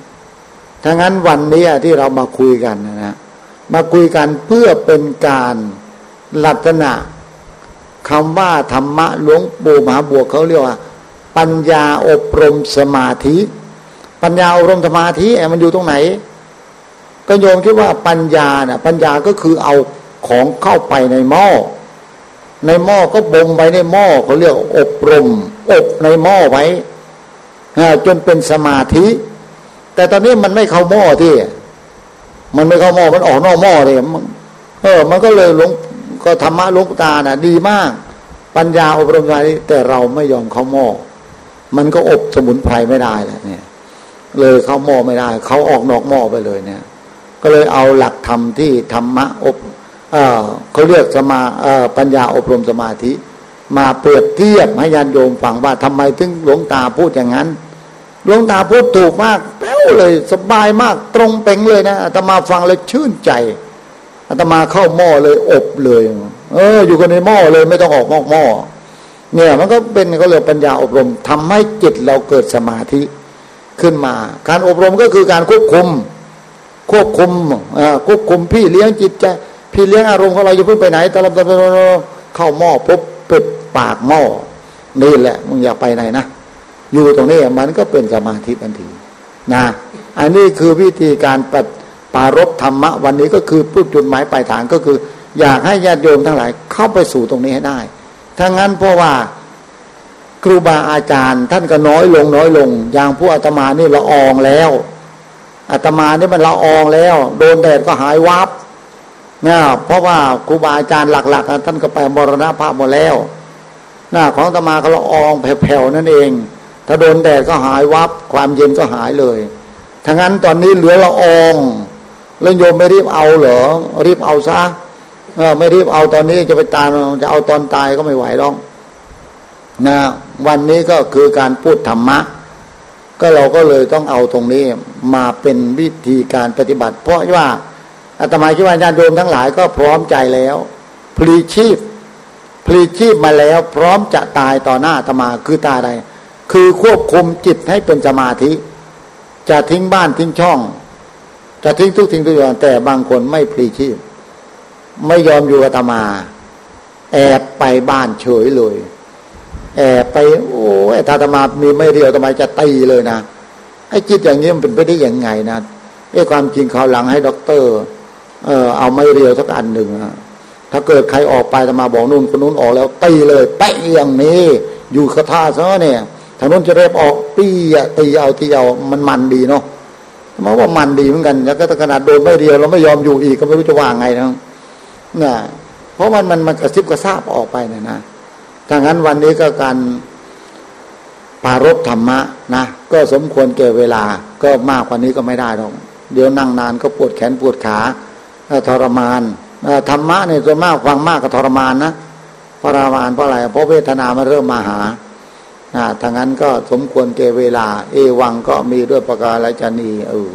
ถ้างั้นวันนี้ที่เรามาคุยกันนะนะ มาคุยกันเพื่อเป็นการลักษณะคำว่าธรรมะหลวงปู่มหาบวกเขาเรียกว่า ปัญญาอบรมสมาธิ ปัญญาอบรมสมาธิมันอยู่ตรงไหน ก็โยมคิดว่าปัญญาน่ะปัญญาก็คือเอาของเข้าไปในหม้อ ในหม้อก็บ่มไปในหม้อเขาเรียกอบรม อบในหม้อไว้จนเป็นสมาธิ แต่ตอนนี้มันไม่เข้าหม้อที่ มันไม่เข้าหม้อมันออกนอกหม้อเลยเออ มันก็เลยหลงก็ธรรมะลงตาน่ะ ดีมาก ปัญญาอบรมใจแต่เราไม่ยอมเข้าหม้อมันก็อบสมุนไพรไม่ได้แหละเนี่ย เลยเข้าหม้อไม่ได้ เขาออกนอกหม้อไปเลยเนี่ย ก็เลยเอาหลักธรรมที่ธรรมะอบเขาเรียกสมาปัญญาอบรมสมาธิ มาเปรียบเทียบให้ยานโยมฟังว่าทำไมถึงหลวงตาพูดอย่างนั้น หลวงตาพูดถูกมากแป้วเลย สบายมากตรงเป่งเลยนะอาตมาฟังเลยชื่นใจอาตมาเข้าหม้อเลยอบเลย เออ อยู่กันในหม้อเลยไม่ต้องออกนอกหม้อเนี่ย มันก็เป็นก็เลยปัญญาอบรมทำให้จิตเราเกิดสมาธิขึ้นมา การอบรมก็คือการควบคุม ควบคุมควบคุมพี่เลี้ยงจิตใจพี่เลี้ยงอารมณ์ของเราอย่าเพิ่งไปไหนตลำตะลเข้าหม้อปุ๊บปิดปากหม้อนี่แหละมึงอย่าไปไหนนะ อยู่ตรงนี้มันก็เป็นสมาธิทันทีนะ อันนี้คือวิธีการปปารบธรรมะ วันนี้ก็คือพูดจุดหมายปลายทางก็คือ อยากให้ญาติโยมทั้งหลายเข้าไปสู่ตรงนี้ให้ได้ถ้างั้นเพราะว่าครูบาอาจารย์ ท่านก็น้อยลงน้อยลง อย่างผู้อาตมานี่ละอองแล้วอาตมานี่มันละอองแล้ว โดนแดดก็หายวับนะเพราะว่าครูบาอาจารย์หลัก ๆ ท่านก็ไปมรณภาพหมดแล้วหน้าของอาตมาก็ละอองแผ่วๆนั่นเอง ถ้าโดนแดดก็หายวับ ความเย็นก็หายเลยทั้งนั้นตอนนี้เหลือละอองแล้วโยมไม่รีบเอาเหรอ รีบเอาซะเออไม่รีบเอาตอนนี้จะไปตายจะเอาตอนตายก็ไม่ไหวหรอกนะวันนี้ก็คือการพูดธรรมะ ก็เราก็เลยต้องเอาตรงนี้มาเป็นวิธีการปฏิบัติ เพราะว่าอาตมาคิดว่าญาติโยมทั้งหลายก็พร้อมใจแล้ว พลีชีพ พลีชีพมาแล้ว พร้อมจะตายต่อหน้าอาตมาคือตาใด คือควบคุมจิตให้เป็นสมาธิ จะทิ้งบ้านทิ้งช่อง จะทิ้งทุกทิ้งทุกอย่างแต่บางคนไม่พลีชีพ ไม่ยอมอยู่กับตมา แอบไปบ้านเฉยเลย แอบไป โอ้ไอ้ตาตมามีไม่เรียวทำไมจะตีเลยนะไอ้จิตอย่างนี้มันเป็นไปได้ยังไงนะไอ้ความจริงเขาหลังให้ด็อกเตอร์ เออเอาไม่เรียวสักอันหนึ่งถ้าเกิดใครออกไปตมาบอกนู่นคนนู้นออกแล้วตีเลยแปะอย่างนี้ อยู่คาถาซะเนี่ย ทางนู้นจะเรียบออกปีอะตีเอาตีเอามันมันดีเนาะมาว่ามันดีเหมือนกันแล้วก็ขนาดโดนไม่เดียวเราไม่ยอมอยู่อีกก็ไม่รู้จะว่างไงนะน่ะเพราะมันมันมันกระซิบกระซาบออกไปเนี่ยนะถ้างั้นวันนี้ก็การปารบธรรมะนะก็สมควรเก่เวลา ก็มากกว่านี้ก็ไม่ได้หรอกเดี๋ยวนั่งนานก็ปวดแขนปวดขาทรมานธรรมะเนี่ยส่วนมากฟังมากก็ทรมานนะทรมานเพราะอะไรเพราะเวทนามันเริ่มมาหา ถ้างั้นก็สมควรเกเวลา เอวังก็มีด้วยประการละจนีเออ